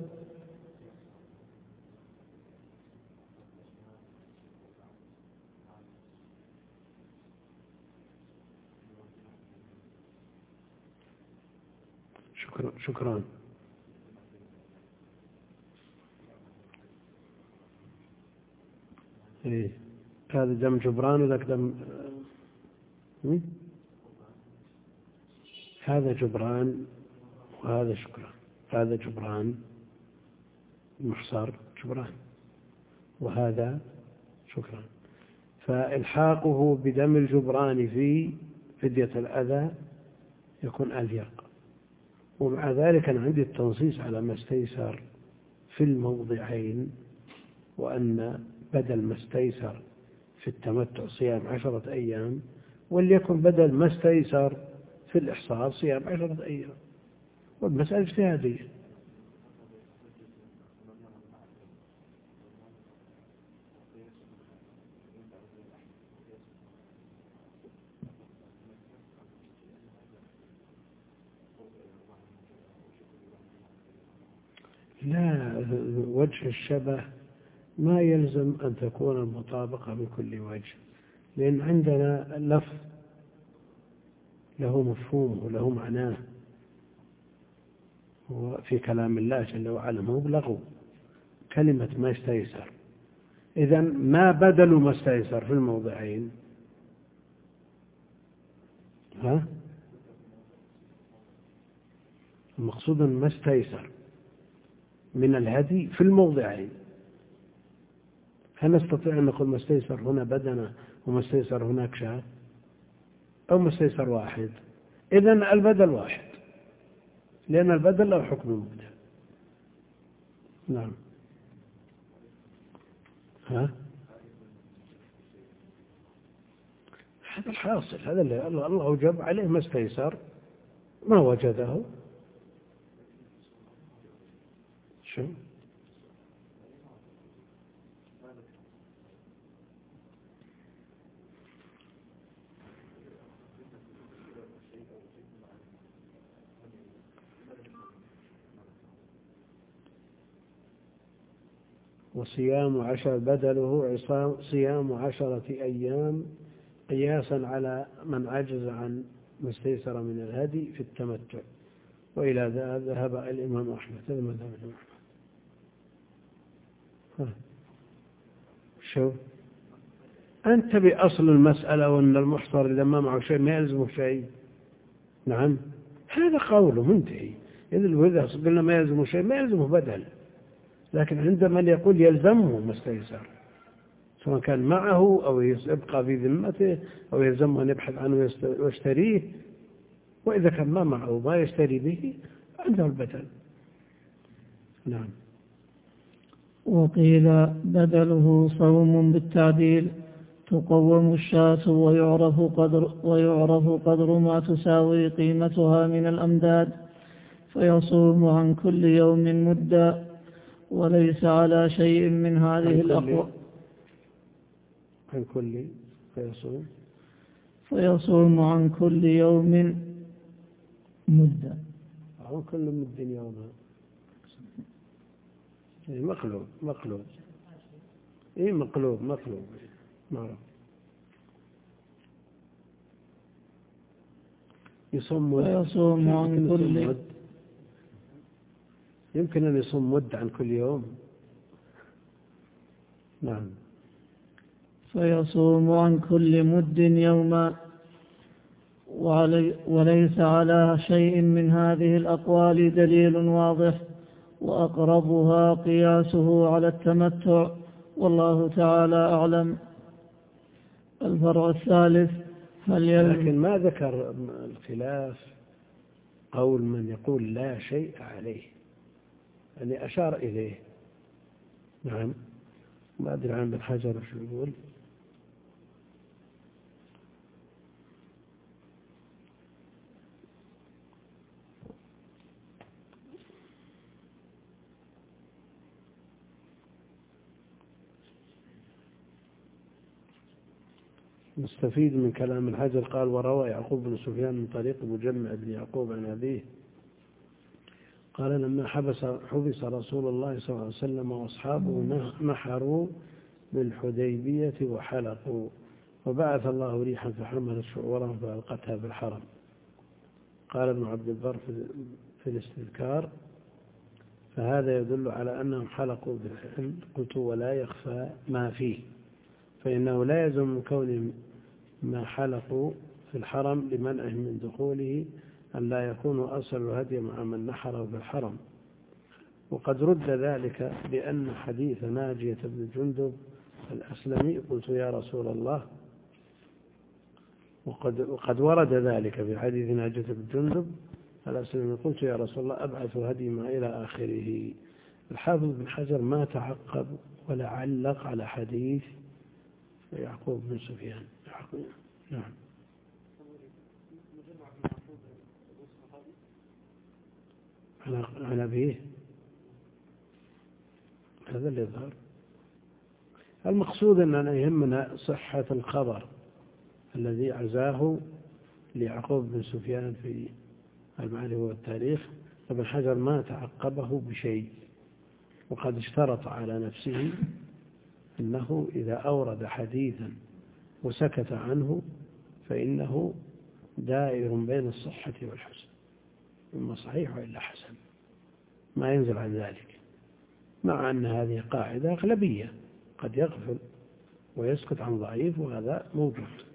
شكرا شكرا. إيه. هذا دم جبران وذاك دم هذا جبران وهذا شكران هذا جبران محصر جبران. وهذا شكرا. فإلحاقه بدم الجبران في فدية الأذى يكون أليق ومع ذلك أنا عندي التنصيص على ما استيسر في الموضعين وأن بدل ما استيسر في التمتع صيام عشرة أيام وليكن بدل ما استيسر في الإحصار صيام عشرة أيام. والمسألة اجتهادية لا وجه الشبه ما يلزم أن تكون المطابقة من كل وجه لأن عندنا لفظ له مفهوم وله معناه في كلام الله جل وعلا هو بلغو. كلمة ما استيسر. إذا ما بدل ما استيسر في الموضعين؟ ها؟ المقصود ما استيسر. من الهدي في الموضعين. هل نستطيع أن نقول ما استيسر هنا بدنة وما استيسر هناك شاة؟ أو ما استيسر واحد؟ إذا البدل واحد. لأن البدل له حكم المبدل نعم. ها؟ هذا الحاصل. هذا اللي الله أوجب عليه ما استيسر. ما وجده. شو وصيام عشر بدله صيام عشرة أيام قياسا على من عجز عن ما استيسر من الهدي في التمتع. وإلى ذهب الإمام أحمد هذا مذهب الإمام أحمد. شوف. أنت بأصل المسألة وأن المحصر إذا ما معه شيء ما يلزمه شيء. نعم. هذا قوله منتهي. إذا قلنا ما يلزمه شيء ما يلزمه بدل. لكن عند من يقول يلزمه ما استيسر سواء كان معه أو يبقى في ذمته أو يلزمه أن يبحث عنه ويشتريه. وإذا كان ما معه ما يشتري به عنده البدل. نعم. وقيل بدله صوم بالتعديل. تقوم الشاة ويعرف قدر, ويعرف قدر ما تساوي قيمتها من الأمداد فيصوم عن كل يوم مدة وليس على شيء من هذه الأقوى. عن كل فيصوم؟ فيصوم عن كل يوم مدة. عن كل مد يوما إيه، مقلوب مقلوب. اي مقلوب مقلوب. معروف يصوم ويصوم عن كل يمكن أن يصوم مد عن كل يوم. نعم. فيصوم عن كل مد يوما وليس على شيء من هذه الأقوال دليل واضح. وأقربها قياسه على التمتع. والله تعالى أعلم. الفرع الثالث هل لكن ما ذكر الخلاف قول من يقول لا شيء عليه. يعني أشار إليه. نعم. ما أدري عن ابن حجر شو يقول. نستفيد من كلام الحجر قال وروى يعقوب بن سفيان من طريق مجمع بن يعقوب عن أبيه. قال لما حبس حبس رسول الله صلى الله عليه وسلم وأصحابه نحروا بالحديبية وحلقوا. وبعث الله ريحا فحملت شعورهم فألقتها بالحرم. قال ابن عبد البر في الاستذكار فهذا يدل على أنهم حلقوا بالحل قلت ولا يخفى ما فيه. فإنه لا يلزم من كون ما حلقوا في الحرم لمنعهم من دخوله أن لا يكونوا أصل الهدي مع من نحره في الحرم. وقد رد ذلك بأن حديث ناجية بن جندب الأسلمي قلت يا رسول الله. وقد, وقد ورد ذلك في حديث ناجية بن جندب الأسلمي قلت يا رسول الله أبعث هدي ما إلى آخره. الحافظ بن حجر ما تعقب ولا علق على حديث يعقوب بن سفيان. نعم. على أبيه. هذا اللي يظهر المقصود أننا يهمنا صحة الخبر الذي عزاه ليعقوب بن سفيان في المعرفة والتاريخ. ابن حجر ما تعقبه بشيء وقد اشترط على نفسه أنه إذا أورد حديثا وسكت عنه فإنه دائر بين الصحة والحسن. إما صحيح وإلا حسن. ما ينزل عن ذلك. مع أن هذه قاعدة أغلبية. قد يغفل ويسكت عن ضعيف وهذا موجود.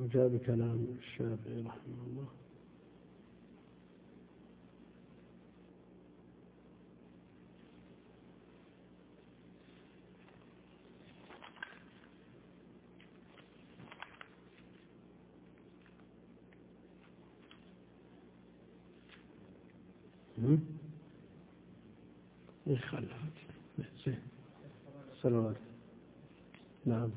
وجاء بكلام الشافعي رحمه الله. إيش خلها صلوات نعم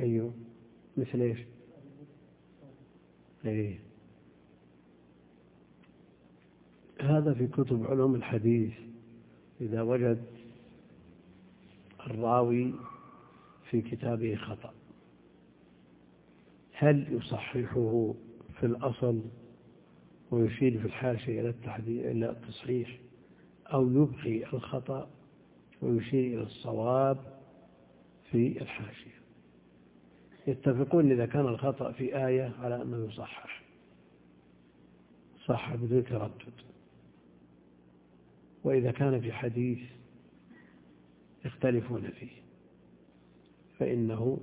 أيوه مثل إيش أيه. هذا في كتب علوم الحديث. إذا وجد الراوي في كتابه خطأ. هل يصححه في الأصل ويشير في الحاشية إلى التصحيح أو يبقي الخطأ ويشير إلى الصواب في الحاشية؟ يتفقون إذا كان الخطأ في آية على أنه يصحح. صح بدون تردد. وإذا كان في حديث يختلفون فيه. فإنه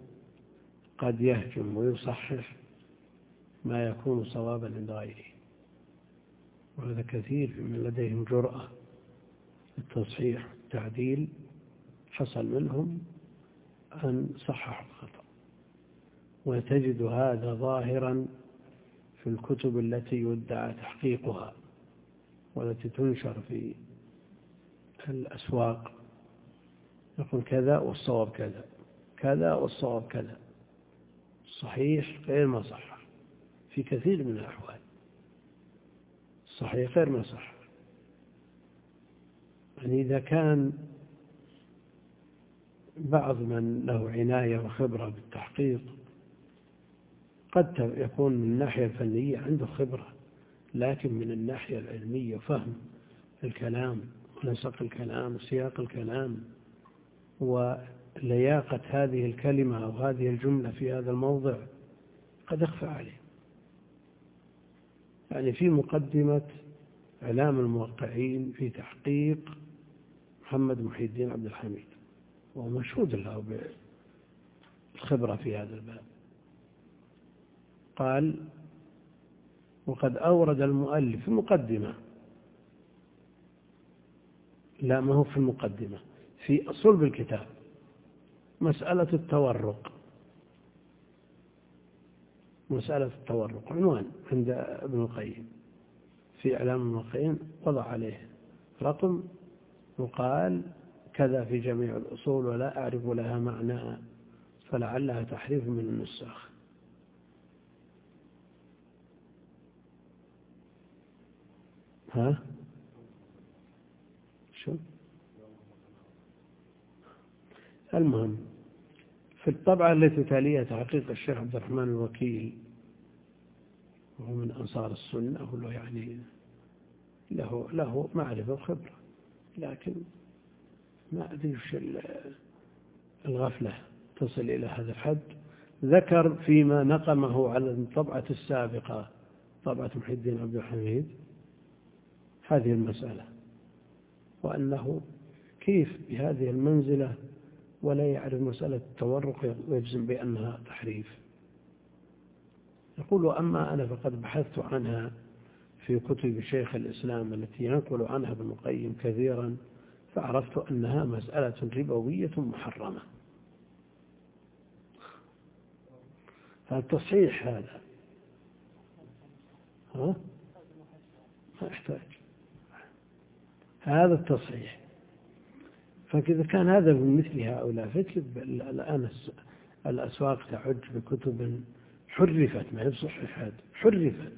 قد يهجم ويصحح ما يكون صوابا عند غيره. وهذا كثير من لديهم جرأة التصحيح والتعديل حصل منهم أن صححوا الخطأ. وتجد هذا ظاهرا في الكتب التي يدعى تحقيقها والتي تنشر في الأسواق. يقول كذا والصواب كذا كذا والصواب كذا. صحيح غير ما صح في كثير من الأحوال. صحيح غير ما صح يعني إذا كان بعض من له عناية وخبرة بالتحقيق قد يكون من الناحية الفنية عنده خبرة لكن من الناحية العلمية فهم الكلام ونسق الكلام وسياق الكلام ولياقة هذه الكلمة أو هذه الجملة في هذا الموضع قد يخفى عليه. يعني في مقدمة إعلام الموقعين في تحقيق محمد محي الدين عبد الحميد وهو مشهود له بالخبرة في هذا الباب. قال وقد أورد المؤلف في المقدمة. لا ما هو في المقدمة في صلب الكتاب مسألة التورق. مسألة التورق عنوان عند ابن القيم. في إعلام ابن القيم وضع عليه رقم وقال كذا في جميع الأصول ولا أعرف لها معنى فلعلها تحريف من النساخ ها؟ شو؟ المهم في الطبعة التي تليها تحقيق الشيخ عبد الرحمن الوكيل وهو من أنصار السنة وله يعني له له معرفة وخبرة لكن ما أدري وش الغفلة تصل إلى هذا الحد. ذكر فيما نقمه على الطبعة السابقة طبعة محي الدين عبد الحميد هذه المسألة وأنه كيف بهذه المنزلة ولا يعرف مسألة التورق ويجزم بأنها تحريف؟ يقول أما أنا فقد بحثت عنها في كتب شيخ الإسلام التي ينقل عنها ابن القيم كثيرا فعرفت أنها مسألة ربوية محرمة. فالتصحيح هذا؟ ها؟ ما يحتاج. هذا التصحيح. فإذا كان هذا من مثل هؤلاء فاجلب الآن الأسواق تعج بكتب حرفت ما هي حرفت.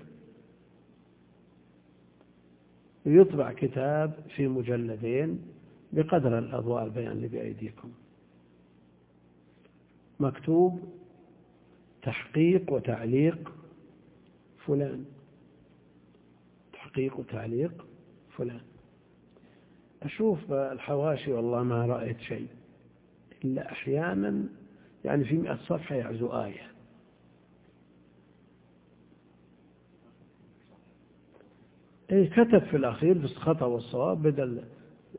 ويطبع كتاب في مجلدين بقدر الأضواء البيان اللي بأيديكم. مكتوب تحقيق وتعليق فلان. تحقيق وتعليق فلان. أشوف الحواشي والله ما رأيت شيء. إلا أحيانا يعني في مئة صفحة يعزو آية. أي كتب في الأخير بس خطأ والصواب بدل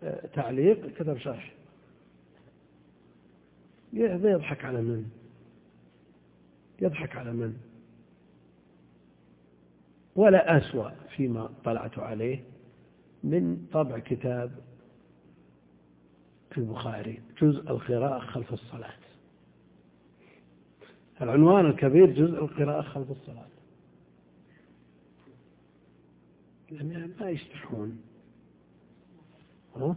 آه، تعليق كتب شرح. يضحك على من؟ يضحك على من؟ ولا أسوأ فيما طلعت عليه. من طبع كتاب البخاري جزء القراءة خلف الصلاة العنوان الكبير جزء القراءة خلف الصلاة يعني ما يستحون ها؟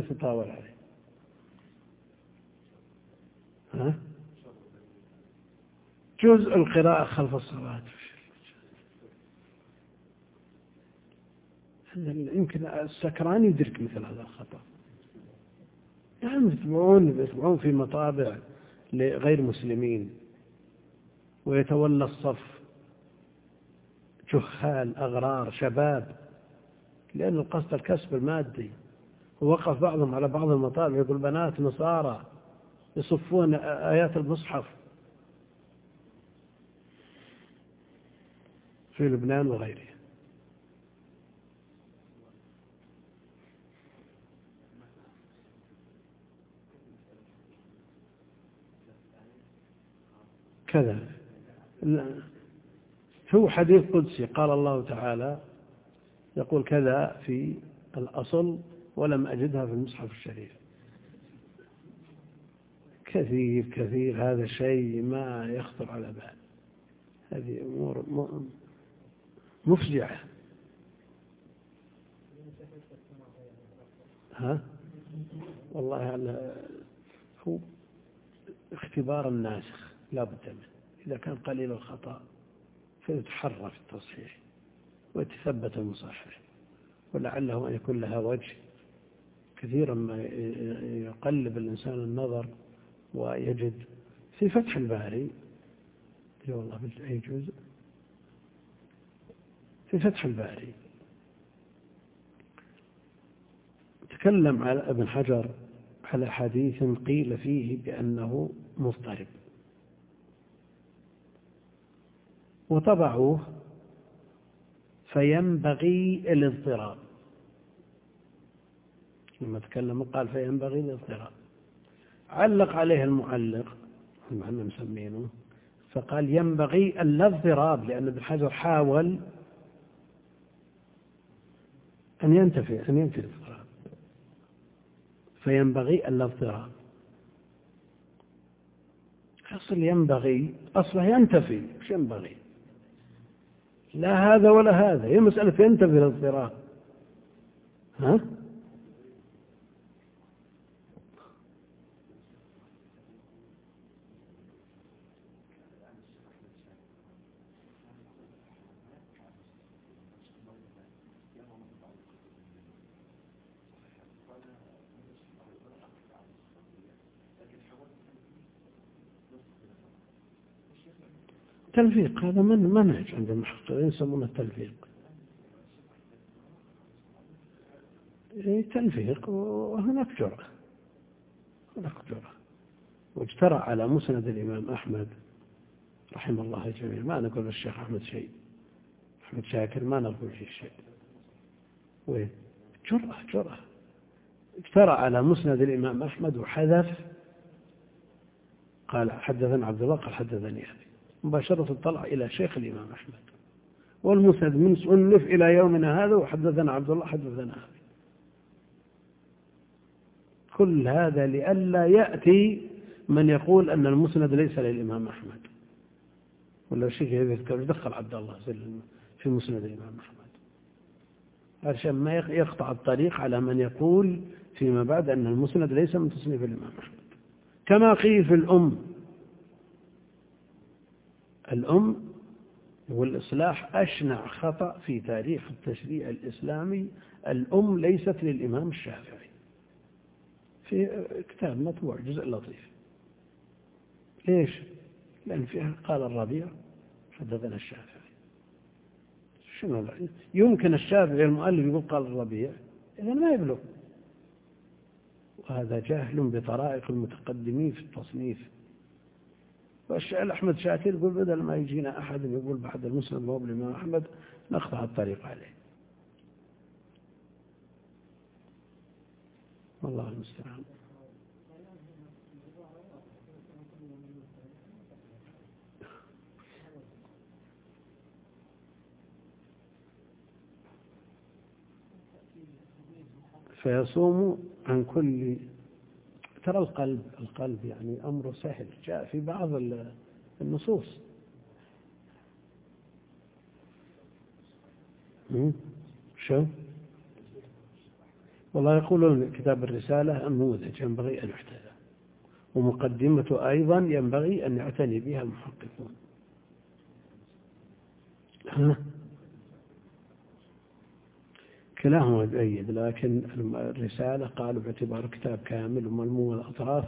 تطاول عليه ها؟ جزء القراءة خلف الصلاة. يمكن السكران يدرك مثل هذا الخطأ. يعني يتبعون يتبعون في مطابع لغير مسلمين. ويتولى الصف. جهال أغرار شباب. لأن القصد الكسب المادي. ووقف بعضهم على بعض المطالب يقول بنات نصارى يصفون آيات المصحف. في لبنان وغيره كذا. هو حديث قدسي. قال الله تعالى يقول كذا في الأصل ولم أجدها في المصحف الشريف. كثير كثير هذا شيء ما يخطر على بال. هذه أمور مفزعة ها؟ والله هو اختبار الناسخ لا بد منه. إذا كان قليل الخطأ فيتحرى في التصحيح ويتثبت المصحح ولعله أن يكون لها وجه كثيرا ما يقلب الإنسان النظر ويجد في فتح الباري. والله أي جزء في فتح الباري. تكلم على ابن حجر على حديث قيل فيه بأنه مضطرب. وطبعوه فينبغي الاضطراب. لما تكلم قال فينبغي الاضطراب. علق عليه المعلق المعنى مسمينه فقال ينبغي الاضطراب لأن ابن حجر حاول أن ينتفي أن ينفي الاضطراب. فينبغي الاضطراب. أصل ينبغي أصله ينتفي مش ينبغي. لا هذا ولا هذا. هي مسألة ينتفي الاضطراب. ها؟ تلفيق هذا من منهج عند المحققين يسمونه التلفيق. إيه، تنفيق وهناك جرأة. هناك جرأة. واجترأ على مسند الإمام أحمد رحمه الله الجميع ما نقول الشيخ أحمد شيء. أحمد شاكر ما نقول فيه شيء. وين؟ جرأة جرأة. اجترأ على مسند الإمام أحمد وحذف. قال حدثنا عبد الله قال حدثني أبي. مباشرة طلع إلى شيخ الإمام أحمد. والمسند من صنف إلى يومنا هذا وحدثنا عبد الله حدثنا أبي. كل هذا لئلا يأتي من يقول أن المسند ليس للإمام أحمد. ولا شيء يذكر دخل عبد الله في مسند الإمام أحمد. عشان ما يقطع الطريق على من يقول فيما بعد أن المسند ليس من تصنيف الإمام أحمد. كما قيل في الأم الأم والإصلاح أشنع خطأ في تاريخ التشريع الإسلامي. الأم ليست للإمام الشافعي. في كتاب مطبوع جزء لطيف. ليش؟ لأن فيها قال الربيع حدثنا الشافعي. شنو يمكن الشافعي المؤلف يقول قال الربيع. إذا ما يبلغ. وهذا جاهل بطرائق المتقدمين في التصنيف. والشيخ أحمد شاكر يقول بدل ما يجينا أحد يقول بعد المسلم هو الإمام أحمد نقطع الطريق عليه. والله المستعان. فيصوم عن كل ترى القلب القلب يعني أمره سهل. جاء في بعض النصوص. شو؟ والله يقولون كتاب الرسالة النموذج ينبغي أن يحتذى ومقدمته أيضا ينبغي أن يعتني بها المحققون. ها؟ كلاهما يؤيد لكن الرسالة قالوا باعتبار كتاب كامل وملموم الأطراف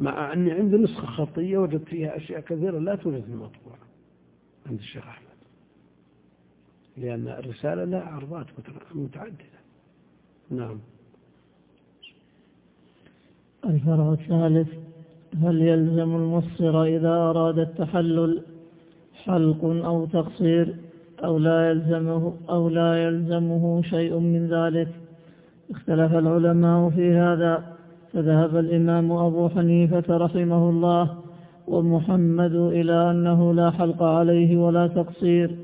مع أني عندي نسخة خطية وجدت فيها أشياء كثيرة لا توجد في المطبوع عند الشيخ أحمد. لأن الرسالة لها عرضات متعددة. نعم. الفرع الثالث هل يلزم المصر إذا أراد التحلل حلق أو تقصير؟ أو لا يلزمه أو لا يلزمه شيء من ذلك. اختلف العلماء في هذا فذهب الإمام أبو حنيفة رحمه الله ومحمد إلى أنه لا حلق عليه ولا تقصير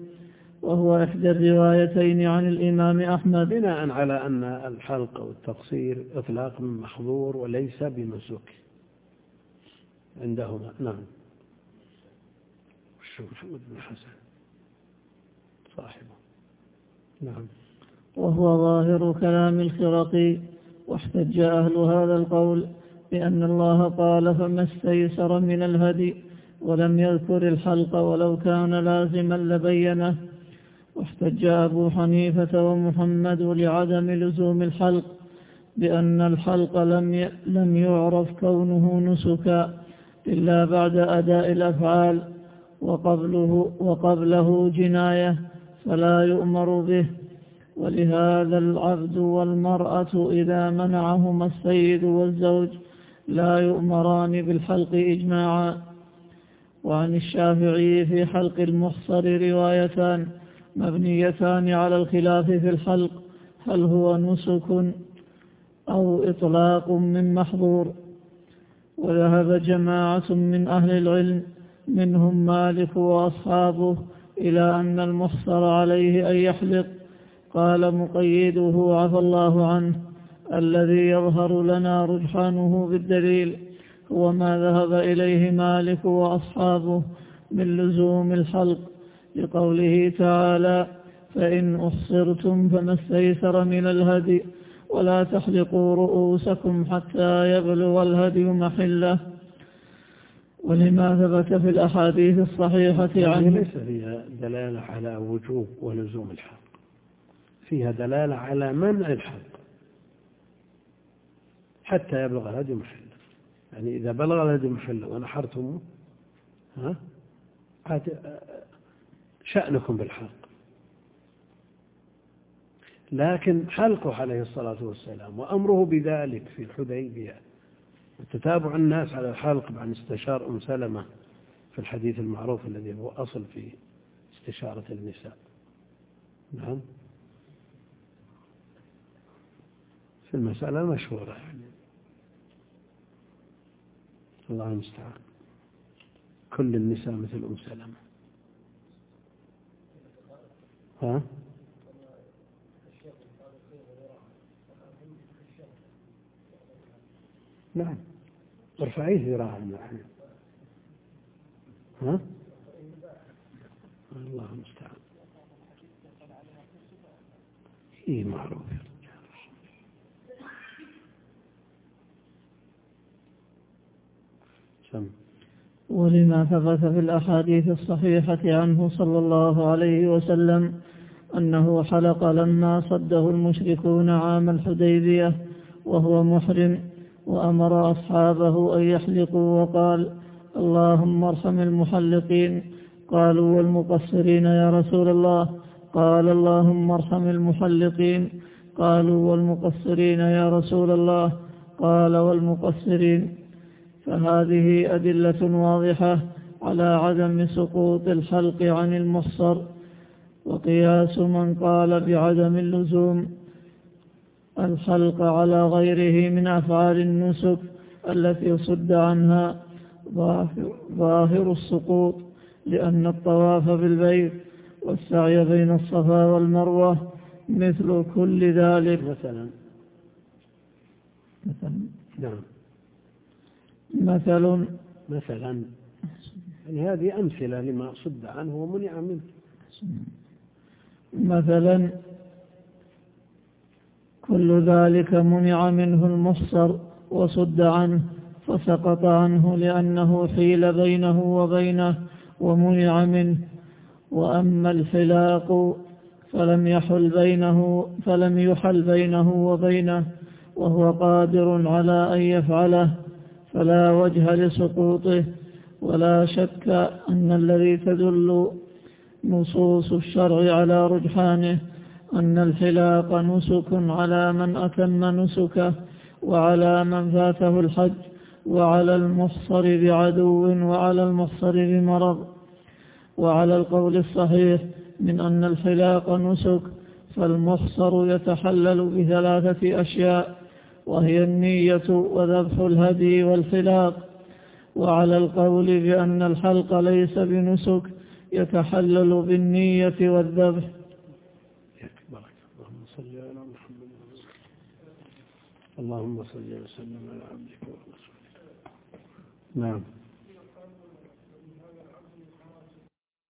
وهو إحدى الروايتين عن الإمام أحمد. بناء على أن الحلق والتقصير إطلاق من محظور وليس بمسوك. عندهما نعم. محمد بن حسن. صاحبه. نعم. وهو ظاهر كلام الخرقي واحتج أهل هذا القول بأن الله قال فما استيسر من الهدي ولم يذكر الحلق ولو كان لازما لبينه واحتج أبو حنيفة ومحمد لعدم لزوم الحلق بأن الحلق لم لم يعرف كونه نسكا إلا بعد أداء الأفعال وقبله, وقبله جناية فلا يؤمر به. ولهذا العبد والمرأة إذا منعهما السيد والزوج لا يؤمران بالحلق إجماعا. وعن الشافعي في حلق المحصر روايتان مبنيتان على الخلاف في الحلق هل هو نسك أو إطلاق من محظور. وذهب جماعة من أهل العلم منهم مالك وأصحابه إلى أن المحصر عليه أن يحلق. قال مقيده عفى الله عنه الذي يظهر لنا رجحانه بالدليل هو ما ذهب إليه مالك وأصحابه من لزوم الحلق. لقوله تعالى فإن أحصرتم فما استيسر من الهدي ولا تحلقوا رؤوسكم حتى يبلغ الهدي محله. ولما ثبت في الأحاديث الصحيحة يعني عنه؟ ليس فيها دلالة على وجوب ولزوم الحق. فيها دلالة على منع الحق. حتى يبلغ الهدي محله يعني إذا بلغ الهدي محله ونحرتموه ها عاد شأنكم بالحق. لكن حلقه عليه الصلاة والسلام وأمره بذلك في الحديبية وتتابع الناس على الحلق بعد استشار أم سلمة في الحديث المعروف الذي هو أصل في استشارة النساء. نعم. في المسألة المشهورة. يعني الله المستعان. كل النساء مثل أم سلمة. ها؟ نعم. ارفعيه ذراعا نحن ها؟ الله المستعان. اي معروف. سم. ولما ثبت في الأحاديث الصحيحة عنه صلى الله عليه وسلم أنه حلق لما صده المشركون عام الحديبية وهو محرم وأمر أصحابه أن يحلقوا وقال اللهم ارحم المحلقين قالوا والمقصرين يا رسول الله قال اللهم ارحم المحلقين قالوا والمقصرين يا رسول الله قال والمقصرين فهذه أدلة واضحة على عدم سقوط الحلق عن المحصر وقياس من قال بعدم اللزوم الحلق على غيره من أفعال النسك التي صد عنها ظاهر السقوط لأن الطواف بالبيت والسعي بين الصفا والمروة مثل كل ذلك. مثلا. مثلا. نعم. مثل مثلا. يعني هذه أمثلة لما صد عنه ومنع منه. مثلا. كل ذلك منع منه المحصر وصد عنه فسقط عنه لأنه حيل بينه وبينه ومنع منه. وأما الحلاق فلم يحل بينه فلم يحل بينه وبينه وهو قادر على أن يفعله فلا وجه لسقوطه. ولا شك أن الذي تدل نصوص الشرع على رجحانه أن الحلاق نسك على من أتم نسكه وعلى من فاته الحج وعلى المحصر بعدو وعلى المحصر بمرض. وعلى القول الصحيح من أن الحلاق نسك فالمحصر يتحلل بثلاثة أشياء وهي النية وذبح الهدي والحلاق وعلى القول بأن الحلق ليس بنسك يتحلل بالنية والذبح اللهم صل على محمد اللهم صل وسلم على عبدك ورسولك. نعم.